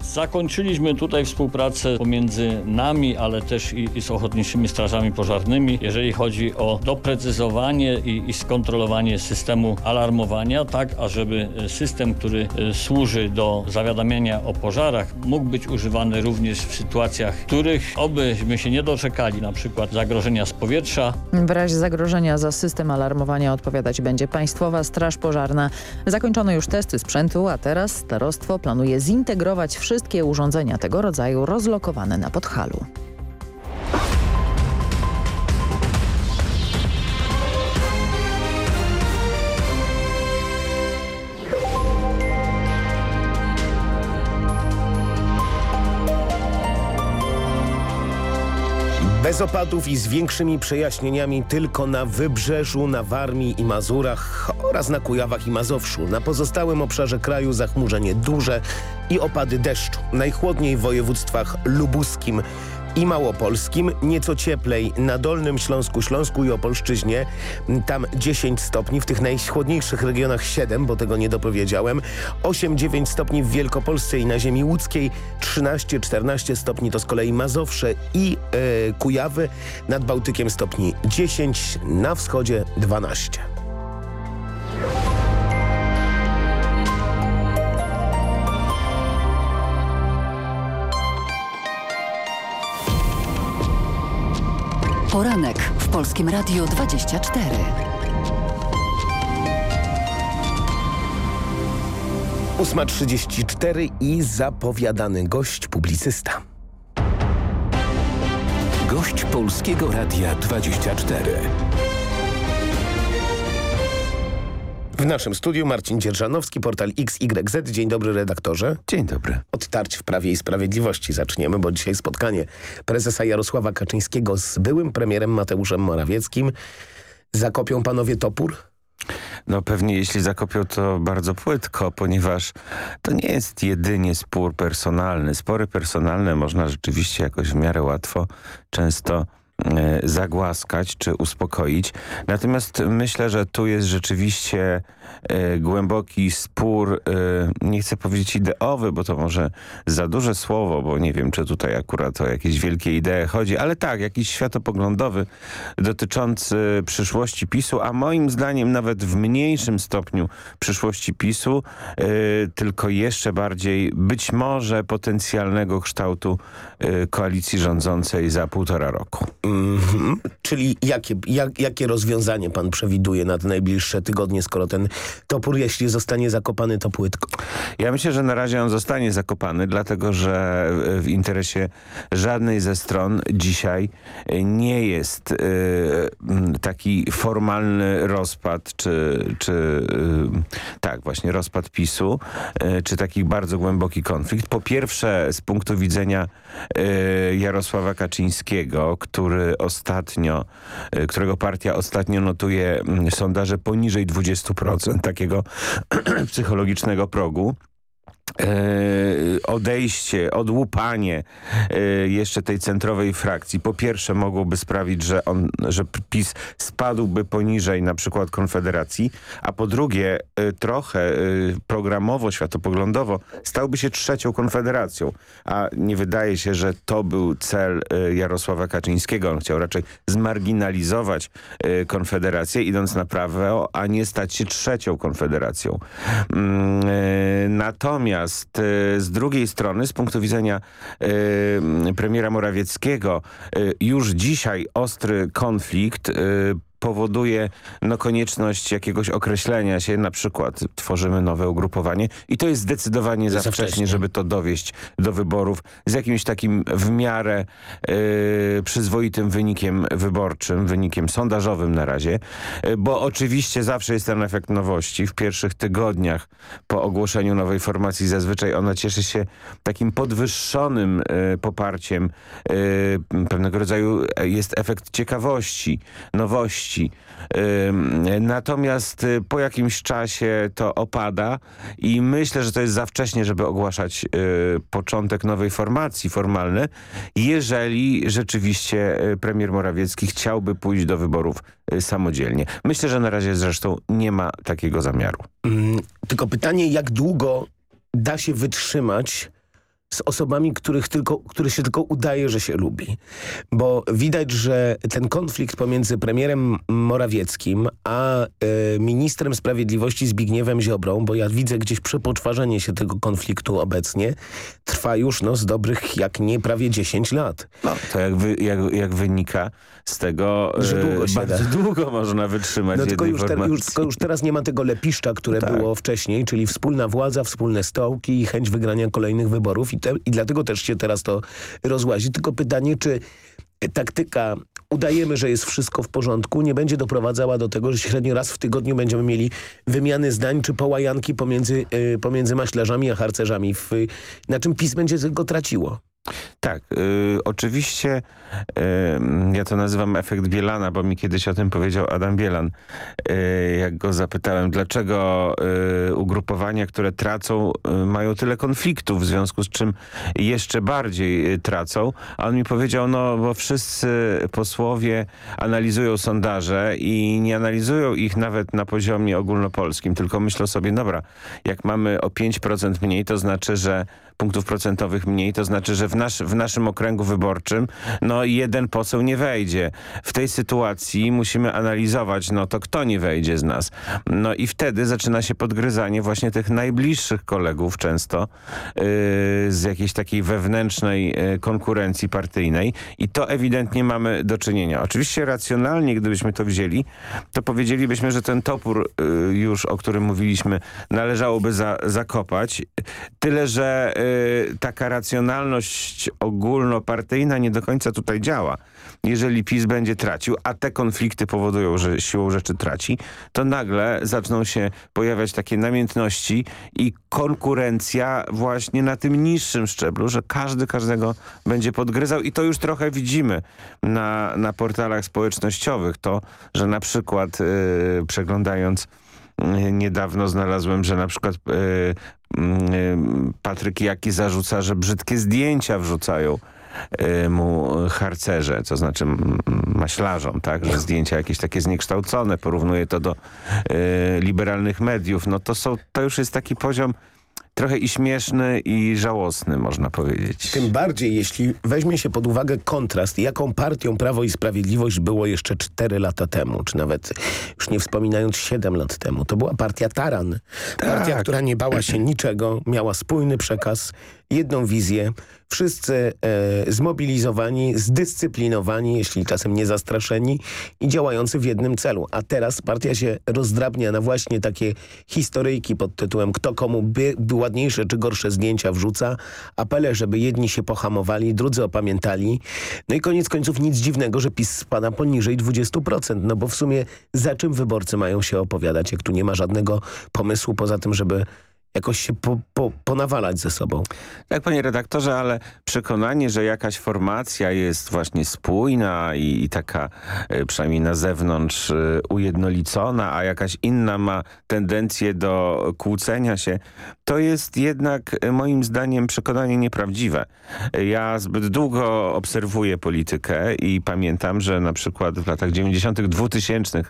Zakończyliśmy tutaj współpracę pomiędzy nami, ale też i, i z ochotniczymi strażami pożarnymi, jeżeli chodzi o doprecyzowanie i, i skontrolowanie systemu alarmowania, tak ażeby system, który e, służy do zawiadamiania o pożarach, mógł być używany również w sytuacjach, których obyśmy się nie doczekali, na przykład zagrożenia z powietrza. W razie zagrożenia za system alarmowania odpowiadać będzie Państwowa Straż Pożarna. Zakończono już testy sprzętu, a teraz starostwo planuje zintegrować wszystkie wszystkie urządzenia tego rodzaju rozlokowane na Podhalu. Bez opadów i z większymi przejaśnieniami tylko na Wybrzeżu, na Warmii i Mazurach oraz na Kujawach i Mazowszu. Na pozostałym obszarze kraju zachmurzenie duże i opady deszczu. Najchłodniej w województwach lubuskim i Małopolskim, nieco cieplej na Dolnym Śląsku, Śląsku i Opolszczyźnie, tam 10 stopni, w tych najchłodniejszych regionach 7, bo tego nie dopowiedziałem, 8-9 stopni w Wielkopolsce i na ziemi łódzkiej, 13-14 stopni to z kolei Mazowsze i e, Kujawy, nad Bałtykiem stopni 10, na wschodzie 12. Poranek w Polskim Radiu 24. Ósma trzydzieści cztery i zapowiadany gość publicysta. Gość Polskiego Radia 24. W naszym studiu Marcin Dzierżanowski, portal XYZ. Dzień dobry redaktorze. Dzień dobry. Od tarć w Prawie i Sprawiedliwości zaczniemy, bo dzisiaj spotkanie prezesa Jarosława Kaczyńskiego z byłym premierem Mateuszem Morawieckim. Zakopią panowie topór? No pewnie jeśli zakopią to bardzo płytko, ponieważ to nie jest jedynie spór personalny. Spory personalne można rzeczywiście jakoś w miarę łatwo, często zagłaskać czy uspokoić. Natomiast myślę, że tu jest rzeczywiście e, głęboki spór, e, nie chcę powiedzieć ideowy, bo to może za duże słowo, bo nie wiem, czy tutaj akurat o jakieś wielkie idee chodzi, ale tak, jakiś światopoglądowy dotyczący przyszłości PiSu, a moim zdaniem nawet w mniejszym stopniu przyszłości PiSu, tylko jeszcze bardziej być może potencjalnego kształtu koalicji rządzącej za półtora roku. Mm, czyli jakie, jak, jakie rozwiązanie pan przewiduje na te najbliższe tygodnie, skoro ten topór, jeśli zostanie zakopany, to płytko? Ja myślę, że na razie on zostanie zakopany, dlatego że w interesie żadnej ze stron dzisiaj nie jest y, taki formalny rozpad, czy, czy y, tak, właśnie rozpad PiSu, y, czy taki bardzo głęboki konflikt. Po pierwsze, z punktu widzenia Jarosława Kaczyńskiego, który ostatnio, y, którego partia ostatnio notuje mm, sondaże poniżej 20% takiego psychologicznego progu. E, odejście, odłupanie e, jeszcze tej centrowej frakcji po pierwsze mogłoby sprawić, że, on, że PiS spadłby poniżej na przykład Konfederacji, a po drugie e, trochę programowo, światopoglądowo stałby się trzecią Konfederacją, a nie wydaje się, że to był cel Jarosława Kaczyńskiego. On chciał raczej zmarginalizować Konfederację idąc na prawo, a nie stać się trzecią Konfederacją. Mm, natomiast Natomiast e, z drugiej strony, z punktu widzenia e, premiera Morawieckiego, e, już dzisiaj ostry konflikt powoduje no, konieczność jakiegoś określenia się, na przykład tworzymy nowe ugrupowanie i to jest zdecydowanie za, za wcześnie, wcześnie, żeby to dowieść do wyborów z jakimś takim w miarę yy, przyzwoitym wynikiem wyborczym, wynikiem sondażowym na razie, yy, bo oczywiście zawsze jest ten efekt nowości. W pierwszych tygodniach po ogłoszeniu nowej formacji zazwyczaj ona cieszy się takim podwyższonym yy, poparciem. pewnego rodzaju jest efekt ciekawości, nowości, Natomiast y, po jakimś czasie to opada i myślę, że to jest za wcześnie, żeby ogłaszać y, początek nowej formacji formalny, jeżeli rzeczywiście y, premier Morawiecki chciałby pójść do wyborów samodzielnie. Myślę, że na razie zresztą nie ma takiego zamiaru. Mm, tylko pytanie, jak długo da się wytrzymać z osobami, których tylko, których się tylko udaje, że się lubi. Bo widać, że ten konflikt pomiędzy premierem Morawieckim a y, ministrem sprawiedliwości Zbigniewem Ziobrą, bo ja widzę gdzieś przepoczwarzenie się tego konfliktu obecnie, trwa już no, z dobrych jak nie prawie 10 lat. No, to jak, wy, jak, jak wynika z tego, że długo się bardzo da. długo można wytrzymać no, tylko już, te, już, tylko już teraz nie ma tego lepiszcza, które tak. było wcześniej, czyli wspólna władza, wspólne stołki i chęć wygrania kolejnych wyborów i, te, i dlatego też się teraz to rozłazi. Tylko pytanie, czy taktyka udajemy, że jest wszystko w porządku, nie będzie doprowadzała do tego, że średnio raz w tygodniu będziemy mieli wymiany zdań czy połajanki pomiędzy, y, pomiędzy maślarzami a harcerzami, w, na czym PiS będzie tylko traciło. Tak, y, oczywiście y, ja to nazywam efekt Bielana, bo mi kiedyś o tym powiedział Adam Bielan. Y, jak go zapytałem, dlaczego y, ugrupowania, które tracą, y, mają tyle konfliktów, w związku z czym jeszcze bardziej y, tracą. A on mi powiedział, no bo wszyscy posłowie analizują sondaże i nie analizują ich nawet na poziomie ogólnopolskim, tylko myślą sobie, dobra, jak mamy o 5% mniej, to znaczy, że punktów procentowych mniej, to znaczy, że w, nasz, w naszym okręgu wyborczym no jeden poseł nie wejdzie. W tej sytuacji musimy analizować, no to kto nie wejdzie z nas. No i wtedy zaczyna się podgryzanie właśnie tych najbliższych kolegów często yy, z jakiejś takiej wewnętrznej yy, konkurencji partyjnej i to ewidentnie mamy do czynienia. Oczywiście racjonalnie, gdybyśmy to wzięli, to powiedzielibyśmy, że ten topór yy, już, o którym mówiliśmy, należałoby za, zakopać. Tyle, że yy, taka racjonalność ogólnopartyjna nie do końca tutaj działa. Jeżeli PiS będzie tracił, a te konflikty powodują, że siłą rzeczy traci, to nagle zaczną się pojawiać takie namiętności i konkurencja właśnie na tym niższym szczeblu, że każdy każdego będzie podgryzał i to już trochę widzimy na, na portalach społecznościowych. To, że na przykład yy, przeglądając niedawno znalazłem, że na przykład Patryk Jaki zarzuca, że brzydkie zdjęcia wrzucają mu harcerze, to znaczy maślarzom, tak, że zdjęcia jakieś takie zniekształcone, porównuje to do y, liberalnych mediów, no to są, to już jest taki poziom trochę i śmieszny i żałosny, można powiedzieć. Tym bardziej, jeśli weźmie się pod uwagę kontrast, jaką partią Prawo i Sprawiedliwość było jeszcze 4 lata temu, czy nawet już nie wspominając 7 lat temu. To była partia Taran. Partia, tak. która nie bała się niczego, miała spójny przekaz, jedną wizję, wszyscy e, zmobilizowani, zdyscyplinowani, jeśli czasem nie zastraszeni i działający w jednym celu. A teraz partia się rozdrabnia na właśnie takie historyjki pod tytułem kto komu by, by ładniejsze czy gorsze zdjęcia wrzuca, apele, żeby jedni się pohamowali, drudzy opamiętali. No i koniec końców nic dziwnego, że PiS spada poniżej 20%, no bo w sumie za czym wyborcy mają się opowiadać, jak tu nie ma żadnego pomysłu poza tym, żeby jakoś się po, po, ponawalać ze sobą. Tak, panie redaktorze, ale przekonanie, że jakaś formacja jest właśnie spójna i, i taka y, przynajmniej na zewnątrz y, ujednolicona, a jakaś inna ma tendencję do kłócenia się, to jest jednak e, moim zdaniem przekonanie nieprawdziwe. Ja zbyt długo obserwuję politykę i pamiętam, że na przykład w latach 90 2000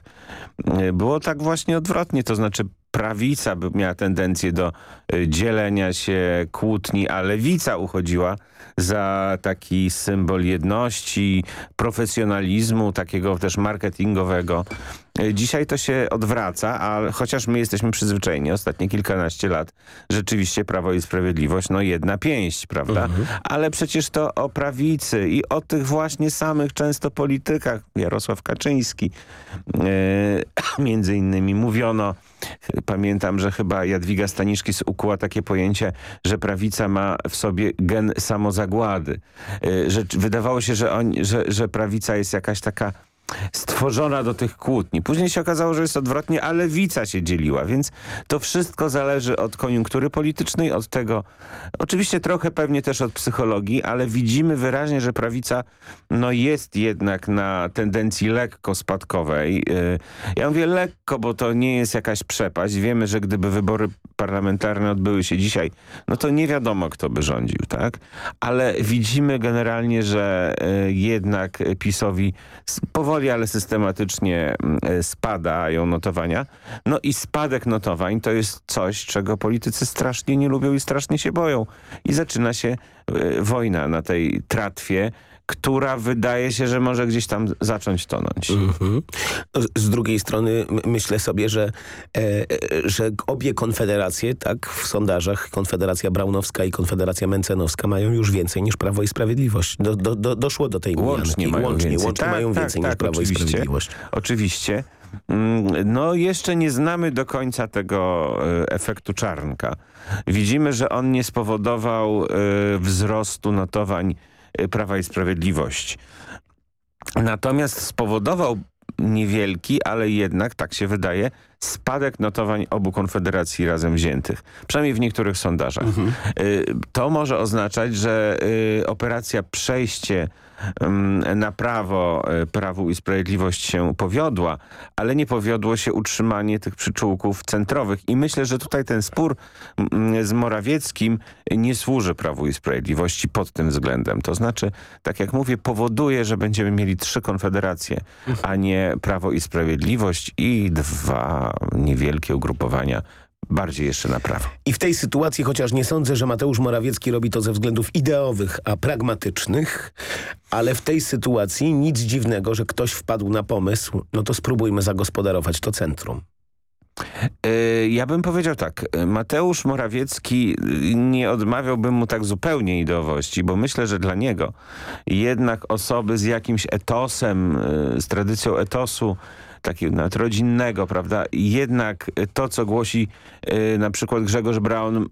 było tak właśnie odwrotnie, to znaczy prawica miała tendencję do y, dzielenia się, kłótni, a lewica uchodziła za taki symbol jedności, profesjonalizmu, takiego też marketingowego. Y, dzisiaj to się odwraca, a chociaż my jesteśmy przyzwyczajeni ostatnie kilkanaście lat, rzeczywiście Prawo i Sprawiedliwość, no jedna pięść, prawda? Mhm. Ale przecież to o prawicy i o tych właśnie samych często politykach, Jarosław Kaczyński, yy, między innymi mówiono, Pamiętam, że chyba Jadwiga Staniszkis ukuła takie pojęcie, że prawica ma w sobie gen samozagłady. Y, że wydawało się, że, on, że, że prawica jest jakaś taka stworzona do tych kłótni. Później się okazało, że jest odwrotnie, a lewica się dzieliła, więc to wszystko zależy od koniunktury politycznej, od tego, oczywiście trochę pewnie też od psychologii, ale widzimy wyraźnie, że prawica no jest jednak na tendencji lekko spadkowej. Y, ja mówię lekko, bo to nie jest jakaś przepaść. Wiemy, że gdyby wybory parlamentarne odbyły się dzisiaj, no to nie wiadomo, kto by rządził, tak? Ale widzimy generalnie, że y, jednak PiSowi powoli ale systematycznie mm, e, spadają notowania. No i spadek notowań to jest coś, czego politycy strasznie nie lubią i strasznie się boją. I zaczyna się e, wojna na tej tratwie, która wydaje się, że może gdzieś tam zacząć tonąć. Mm -hmm. Z drugiej strony myślę sobie, że, e, że obie konfederacje, tak w sondażach, Konfederacja Braunowska i Konfederacja Mencenowska mają już więcej niż Prawo i Sprawiedliwość. Do, do, do, doszło do tej łącznie mają łącznie, więcej, łącznie tak, mają tak, więcej tak, niż Prawo oczywiście, i Sprawiedliwość. Oczywiście. Mm, no jeszcze nie znamy do końca tego e, efektu czarnka. Widzimy, że on nie spowodował e, wzrostu notowań Prawa i Sprawiedliwości. Natomiast spowodował niewielki, ale jednak, tak się wydaje, spadek notowań obu konfederacji razem wziętych. Przynajmniej w niektórych sondażach. Mhm. Y, to może oznaczać, że y, operacja przejście na prawo, e, Prawu i Sprawiedliwość się powiodła, ale nie powiodło się utrzymanie tych przyczółków centrowych. I myślę, że tutaj ten spór z Morawieckim nie służy Prawu i Sprawiedliwości pod tym względem. To znaczy, tak jak mówię, powoduje, że będziemy mieli trzy konfederacje, a nie Prawo i Sprawiedliwość i dwa niewielkie ugrupowania bardziej jeszcze na prawo. I w tej sytuacji, chociaż nie sądzę, że Mateusz Morawiecki robi to ze względów ideowych, a pragmatycznych, ale w tej sytuacji nic dziwnego, że ktoś wpadł na pomysł, no to spróbujmy zagospodarować to centrum. E, ja bym powiedział tak, Mateusz Morawiecki nie odmawiałbym mu tak zupełnie ideowości, bo myślę, że dla niego jednak osoby z jakimś etosem, e, z tradycją etosu, takiego nawet rodzinnego, prawda? Jednak to, co głosi y, na przykład Grzegorz Braun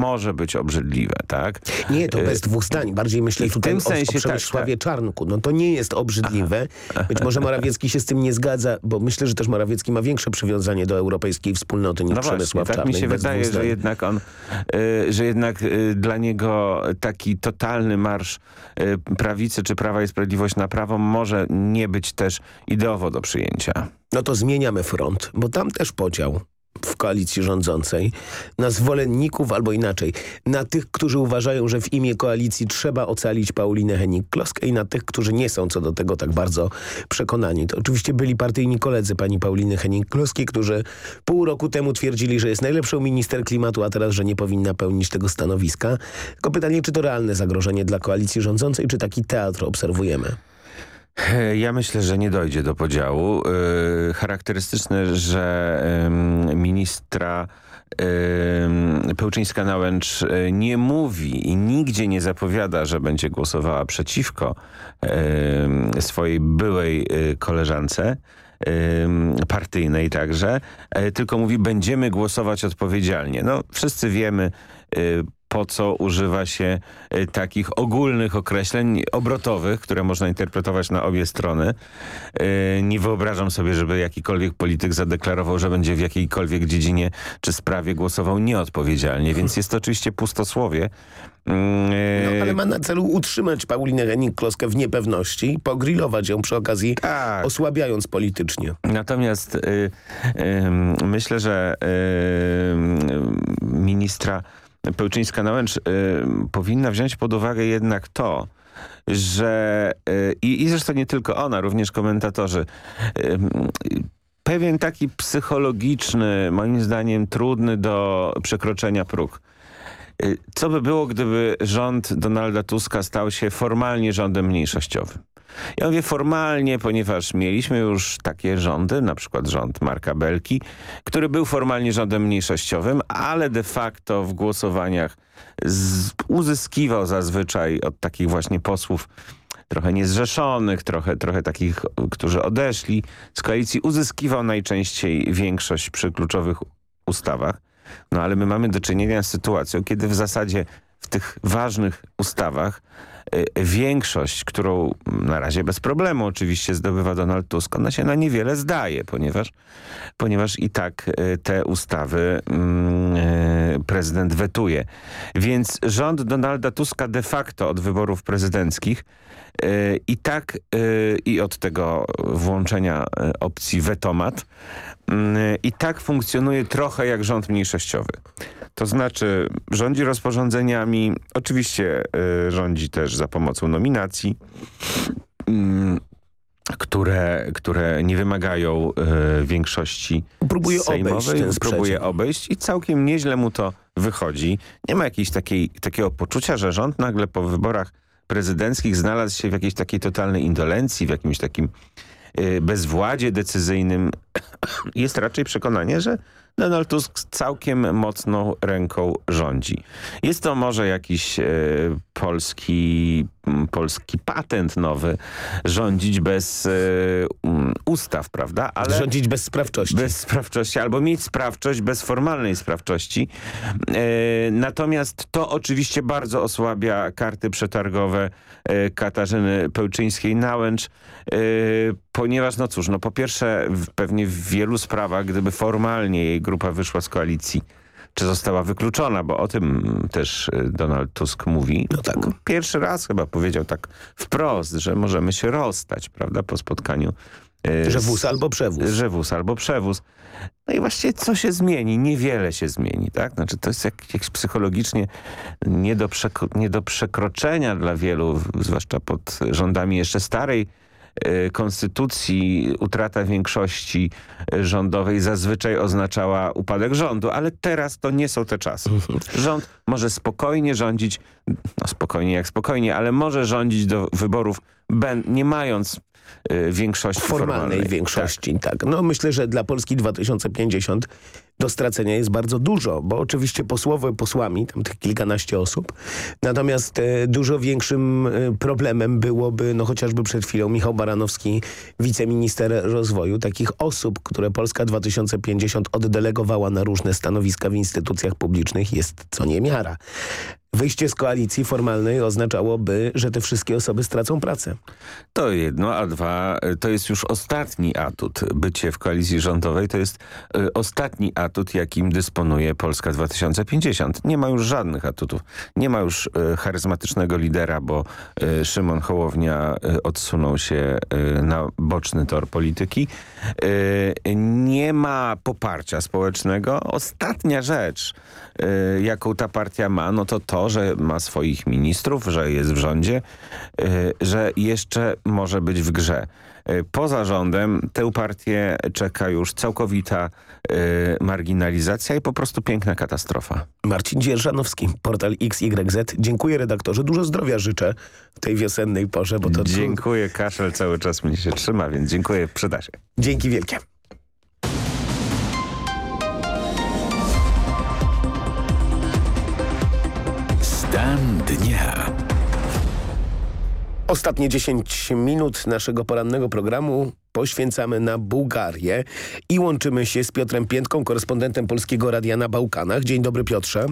może być obrzydliwe, tak? Nie, to bez dwóch zdań. Bardziej myślę tutaj w tym sensie, o, o Przemysławie tak, tak. Czarnku. No to nie jest obrzydliwe. Aha. Być może Morawiecki się z tym nie zgadza, bo myślę, że też Morawiecki ma większe przywiązanie do europejskiej wspólnoty niż no Przemysław właśnie, Czarnek. Tak mi się wydaje, że jednak on, y, że jednak y, dla niego taki totalny marsz y, prawicy czy Prawa i Sprawiedliwość na prawo może nie być też ideowo do przyjęcia. No to zmieniamy front, bo tam też podział. w koalicji rządzącej, na zwolenników albo inaczej, na tych, którzy uważają, że w imię koalicji trzeba ocalić Paulinę Henik-Kloskę i na tych, którzy nie są co do tego tak bardzo przekonani. To oczywiście byli partyjni koledzy pani Pauliny Henik-Kloskiej, którzy pół roku temu twierdzili, że jest najlepszą minister klimatu, a teraz, że nie powinna pełnić tego stanowiska. Tylko pytanie, czy to realne zagrożenie dla koalicji rządzącej, czy taki teatr obserwujemy? Ja myślę, że nie dojdzie do podziału. Yy, charakterystyczne, że ministra yy, Pełczyńska-Nałęcz y, nie mówi i nigdzie nie zapowiada, że będzie głosowała przeciwko swojej byłej y, koleżance partyjnej także, y, tylko mówi będziemy głosować odpowiedzialnie. No wszyscy wiemy po co używa się y, takich ogólnych określeń obrotowych, które można interpretować na obie strony. Y, nie wyobrażam sobie, żeby jakikolwiek polityk zadeklarował, że będzie w jakiejkolwiek dziedzinie czy sprawie głosował nieodpowiedzialnie, więc jest to oczywiście pustosłowie. Mm, no, ale ma na celu utrzymać Paulinę Henning-Kloskę w niepewności, pogrillować ją przy okazji, tak. osłabiając politycznie. Natomiast y, y, myślę, że y, ministra Pełczyńska-Nałęcz y, powinna wziąć pod uwagę jednak to, że y, i zresztą nie tylko ona, również komentatorzy, y, pewien taki psychologiczny, moim zdaniem trudny do przekroczenia próg. Y, co by było, gdyby rząd Donalda Tuska stał się formalnie rządem mniejszościowym? Ja mówię formalnie, ponieważ mieliśmy już takie rządy, na przykład rząd Marka Belki, który był formalnie rządem mniejszościowym, ale de facto w głosowaniach uzyskiwał zazwyczaj od takich właśnie posłów trochę niezrzeszonych, trochę, trochę takich, którzy odeszli z koalicji, uzyskiwał najczęściej większość przy kluczowych ustawach. No ale my mamy do czynienia z sytuacją, kiedy w zasadzie w tych ważnych ustawach większość, którą na razie bez problemu oczywiście zdobywa Donald Tusk, ona się na niewiele zdaje, ponieważ, ponieważ i tak y, te ustawy mm, y, prezydent wetuje. Więc rząd Donalda Tuska de facto od wyborów prezydenckich i tak i od tego włączenia opcji wetomat mm, i tak funkcjonuje trochę jak rząd mniejszościowy. To znaczy rządzi rozporządzeniami, oczywiście rządzi też za pomocą nominacji, y, które, które nie wymagają y, większości próbuje sejmowej. Obejść próbuje obejść i całkiem nieźle mu to wychodzi. Nie ma jakiejś takiej, takiego poczucia, że rząd nagle po wyborach prezydenckich znalazł się w jakiejś takiej totalnej indolencji, w jakimś takim y, bezwładzie decyzyjnym. Jest raczej przekonanie, że Donald Tusk całkiem mocną ręką rządzi. Jest to może jakiś e, polski, polski patent nowy, rządzić bez e, ustaw, prawda? Ale rządzić bez sprawczości. Bez sprawczości, albo mieć sprawczość bez formalnej sprawczości. E, natomiast to oczywiście bardzo osłabia karty przetargowe Katarzyny Pełczyńskiej-Nałęcz, ponieważ, no cóż, no po pierwsze pewnie w wielu sprawach, gdyby formalnie jej grupa wyszła z koalicji, czy została wykluczona, bo o tym też y, Donald Tusk mówi. No tak. Pierwszy raz chyba powiedział tak wprost, że możemy się rozstać, prawda, po spotkaniu. Y, że wóz albo przewóz. Że wóz albo przewóz. No i właściwie co się zmieni? Niewiele się zmieni, tak? Znaczy to jest jakieś psychologicznie nie do, nie do przekroczenia dla wielu, zwłaszcza pod rządami jeszcze starej konstytucji utrata większości rządowej zazwyczaj oznaczała upadek rządu, ale teraz to nie są te czasy. Rząd może spokojnie rządzić, no spokojnie jak spokojnie, ale może rządzić do wyborów nie mając większości formalnej. formalnej. większości, tak. tak. No myślę, że dla Polski 2050 do stracenia jest bardzo dużo, bo oczywiście posłowie posłami, tam tych kilkanaście osób, natomiast e, dużo większym e, problemem byłoby, no chociażby przed chwilą Michał Baranowski, wiceminister rozwoju, takich osób, które Polska 2050 oddelegowała na różne stanowiska w instytucjach publicznych jest co niemiara. Wyjście z koalicji formalnej oznaczałoby, że te wszystkie osoby stracą pracę. To jedno, a dwa, to jest już ostatni atut. Bycie w koalicji rządowej to jest y, ostatni atut, jakim dysponuje Polska 2050. Nie ma już żadnych atutów. Nie ma już y, charyzmatycznego lidera, bo y, Szymon Hołownia odsunął się na boczny tor polityki. Nie ma poparcia społecznego. Ostatnia rzecz, jaką ta partia ma, no to to, że ma swoich ministrów, że jest w rządzie, że jeszcze może być w grze. E, poza rządem tę partię czeka już całkowita marginalizacja i po prostu piękna katastrofa. Marcin Dzierżanowski, portal XYZ. Dziękuję redaktorze. Dużo zdrowia życzę w tej wiosennej porze. Bo to dziękuję. Kaszel cały czas mnie się trzyma, więc dziękuję. Przyda się. Dzięki wielkie. Stan dnia. Ostatnie 10 minut naszego porannego programu poświęcamy na Bułgarię i łączymy się z Piotrem Piętką, korespondentem Polskiego Radia na Bałkanach. Dzień dobry Piotrze.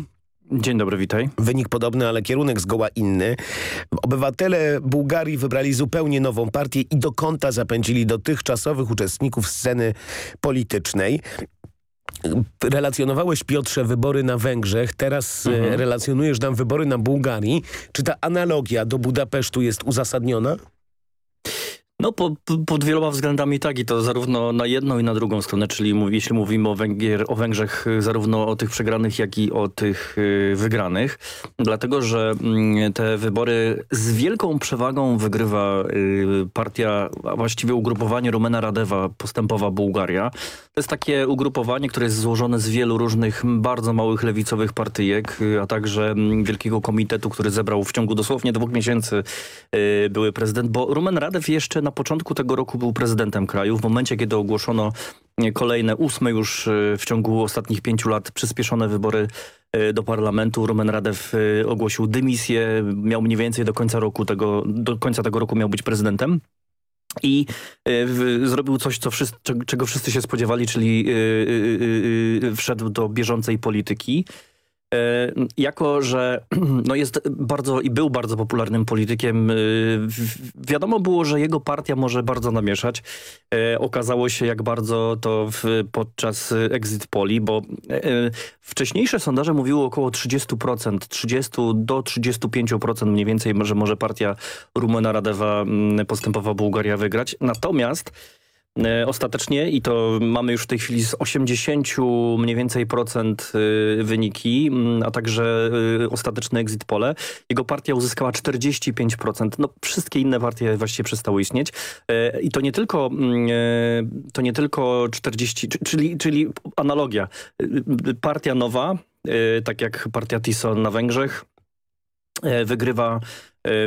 Dzień dobry, witaj. Wynik podobny, ale kierunek zgoła inny. Obywatele Bułgarii wybrali zupełnie nową partię i do kąta zapędzili dotychczasowych uczestników sceny politycznej. Relacjonowałeś, Piotrze, wybory na Węgrzech, teraz e, mhm. relacjonujesz nam wybory na Bułgarii. Czy ta analogia do Budapesztu jest uzasadniona? No po, pod wieloma względami tak i to zarówno na jedną i na drugą stronę, czyli jeśli mówimy o, Węgier, o Węgrzech, zarówno o tych przegranych, jak i o tych y, wygranych. Dlatego, że mm, te wybory z wielką przewagą wygrywa y, partia, a właściwie ugrupowanie Rumena Radewa, postępowa Bułgaria. To jest takie ugrupowanie, które jest złożone z wielu różnych bardzo małych lewicowych partyjek, y, a także wielkiego komitetu, który zebrał w ciągu dosłownie dwóch miesięcy były prezydent, bo Rumen Radew jeszcze na początku tego roku był prezydentem kraju. W momencie, kiedy ogłoszono kolejne ósme już e, w ciągu ostatnich pięciu lat przyspieszone wybory e, do parlamentu. Roman Radew e, ogłosił dymisję, miał mniej więcej do końca roku tego, do końca tego roku miał być prezydentem. I y, zrobił coś, co wszyscy, czego wszyscy się spodziewali, czyli y, y, wszedł do bieżącej polityki. E, jako, że no jest bardzo i był bardzo popularnym politykiem, e, wiadomo było, że jego partia może bardzo namieszać. E, okazało się, jak bardzo to w, podczas exit poli, bo wcześniejsze sondaże mówiły około 30%, 30 do 35% mniej więcej, że może partia Rumena Radewa postępowa Bułgaria wygrać. Natomiast ostatecznie i to mamy już w tej chwili z 80 mniej więcej procent e, wyniki, a także e, ostateczny exit pole. Jego partia uzyskała 45%. No wszystkie inne partie właściwie przestały istnieć. I to nie tylko to nie tylko 40, czyli, czyli analogia. Partia nowa, tak jak partia Tison na Węgrzech, wygrywa E,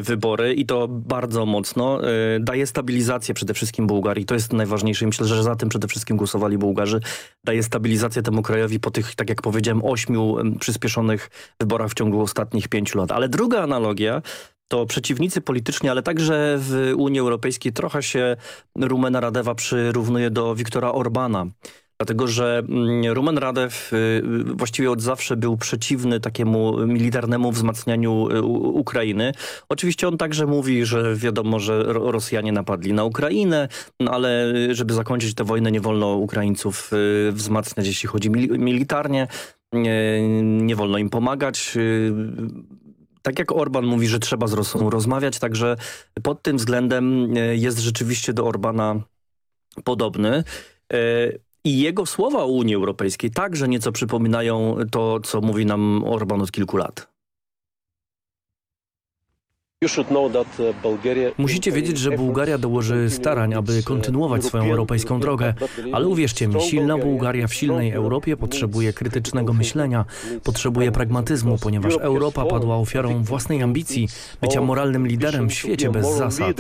wybory i to bardzo mocno. E, daje stabilizację przede wszystkim Bułgarii. To jest najważniejsze. Myślę, że za tym przede wszystkim głosowali Bułgarzy. Daje stabilizację temu krajowi po tych, tak jak powiedziałem, ośmiu przyspieszonych wyborach w ciągu ostatnich pięciu lat. Ale druga analogia to przeciwnicy polityczni, ale także w Unii Europejskiej trochę się Rumena Radewa przyrównuje do Wiktora Orbana. Dlatego, że mm, Rumen Radew y, właściwie od zawsze był przeciwny takiemu militarnemu wzmacnianiu y, Ukrainy. Oczywiście on także mówi, że wiadomo, że Rosjanie napadli na Ukrainę, no ale żeby zakończyć tę wojnę nie wolno Ukraińców y, wzmacniać, jeśli chodzi militarnie. Nie, nie wolno im pomagać tak jak Orban mówi, że trzeba z Rosją rozmawiać, także pod tym względem jest rzeczywiście do Orbana podobny. I jego słowa o Unii Europejskiej także nieco przypominają to, co mówi nam Orban od kilku lat. Musicie wiedzieć, że Bułgaria dołoży starań, aby kontynuować swoją europejską drogę, ale uwierzcie mi, silna Bułgaria w silnej Europie potrzebuje krytycznego myślenia, potrzebuje pragmatyzmu, ponieważ Europa padła ofiarą własnej ambicji bycia moralnym liderem w świecie bez zasad.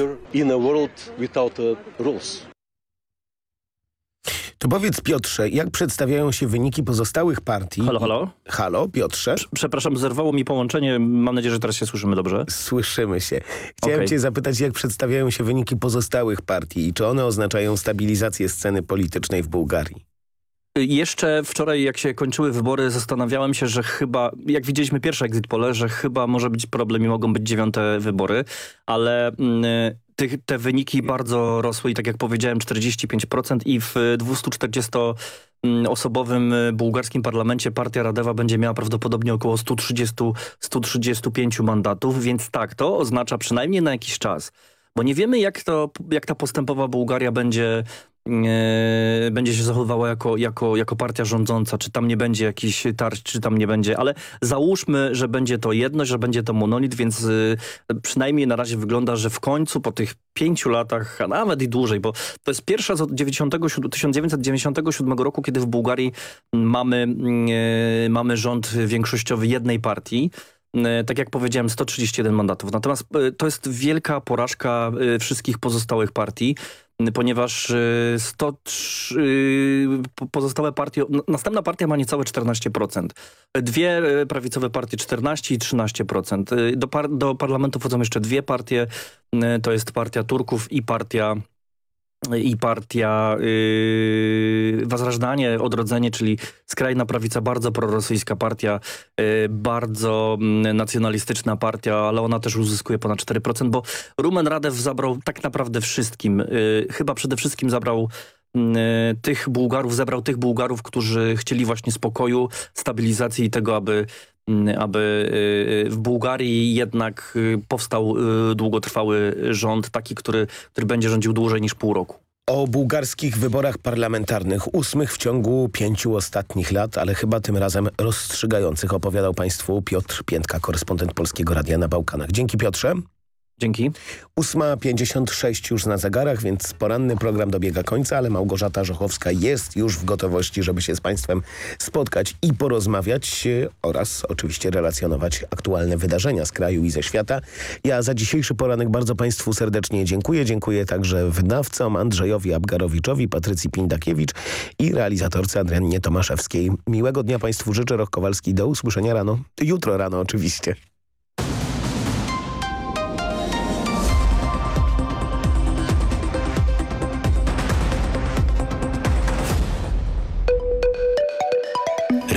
To powiedz Piotrze, jak przedstawiają się wyniki pozostałych partii? Halo, halo? Halo, Piotrze? Przepraszam, zerwało mi połączenie. Mam nadzieję, że teraz się słyszymy dobrze. Słyszymy się. Chciałem okay. cię zapytać, jak przedstawiają się wyniki pozostałych partii i czy one oznaczają stabilizację sceny politycznej w Bułgarii? Jeszcze wczoraj, jak się kończyły wybory, zastanawiałem się, że chyba, jak widzieliśmy pierwsze exit pole, że chyba może być problem i mogą być dziewiąte wybory, ale tych, te wyniki bardzo rosły i tak jak powiedziałem 45% i w 240 osobowym bułgarskim parlamencie partia Radewa będzie miała prawdopodobnie około 130-135 mandatów, więc tak, to oznacza przynajmniej na jakiś czas, bo nie wiemy jak, to, jak ta postępowa Bułgaria będzie e, będzie się zachowywała jako, jako, jako partia rządząca, czy tam nie będzie jakiś tarć, czy tam nie będzie, ale załóżmy, że będzie to jedność, że będzie to monolit, więc y, przynajmniej na razie wygląda, że w końcu po tych pięciu latach, a nawet i dłużej, bo to jest pierwsza od 97, 1997 roku, kiedy w Bułgarii mamy, y, mamy rząd większościowy jednej partii, tak jak powiedziałem, 131 mandatów. Natomiast y, to jest wielka porażka y, wszystkich pozostałych partii ponieważ 103, y, pozostałe partie, następna partia ma niecałe 14%. Dwie prawicowe partie 14 i 13%. Do, par, do parlamentu wchodzą jeszcze dwie partie, to jest partia Turków i partia i partia yy, Wazrażdanie, Odrodzenie, czyli skrajna prawica, bardzo prorosyjska partia, yy, bardzo yy, nacjonalistyczna partia, ale ona też uzyskuje ponad 4%, bo Rumen Radew zabrał tak naprawdę wszystkim. Yy, chyba przede wszystkim zabrał yy, tych Bułgarów, zebrał tych Bułgarów, którzy chcieli właśnie spokoju, stabilizacji i tego, aby Mm, aby y, y, w Bułgarii jednak y, powstał długotrwały rząd, taki, który, który będzie rządził dłużej niż pół roku. O bułgarskich wyborach parlamentarnych, ósmych w ciągu pięciu ostatnich lat, ale chyba tym razem rozstrzygających opowiadał Państwu Piotr Piętka, korespondent Polskiego Radia na Bałkanach. Dzięki Piotrze. Dzięki. 8.56 już na zegarach, więc poranny program dobiega końca, ale Małgorzata Żochowska jest już w gotowości, żeby się z Państwem spotkać i porozmawiać e, oraz oczywiście relacjonować aktualne wydarzenia z kraju i ze świata. Ja za dzisiejszy poranek bardzo Państwu serdecznie dziękuję. Dziękuję także wydawcom Andrzejowi Abgarowiczowi, Patrycji Pindakiewicz i realizatorce Adriannie Tomaszewskiej. Miłego dnia Państwu życzę. Roch Kowalski. Do usłyszenia rano. Jutro rano oczywiście.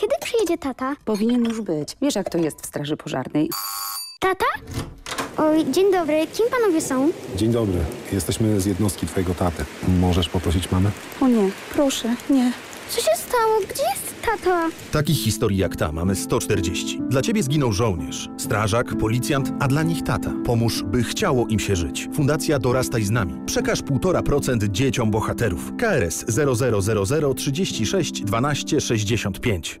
Kiedy przyjedzie tata? Powinien już być. Wiesz jak to jest w straży pożarnej. Tata? Oj, dzień dobry. Kim panowie są? Dzień dobry. Jesteśmy z jednostki twojego taty. Możesz poprosić mamę? O nie, proszę, nie. Co się stało? Gdzie jest tata? Takich historii jak ta mamy 140. Dla ciebie zginął żołnierz, strażak, policjant, a dla nich tata. Pomóż, by chciało im się żyć. Fundacja Dorastaj z nami. Przekaż 1,5% dzieciom bohaterów. KRS 0000 36 12 65.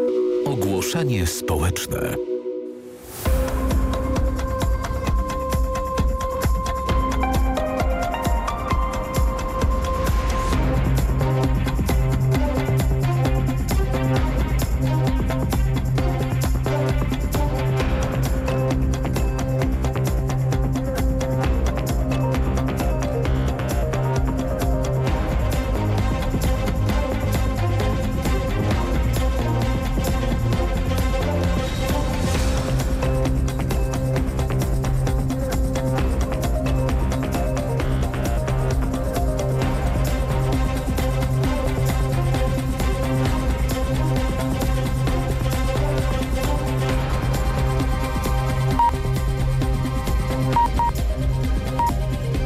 Ogłoszenie społeczne.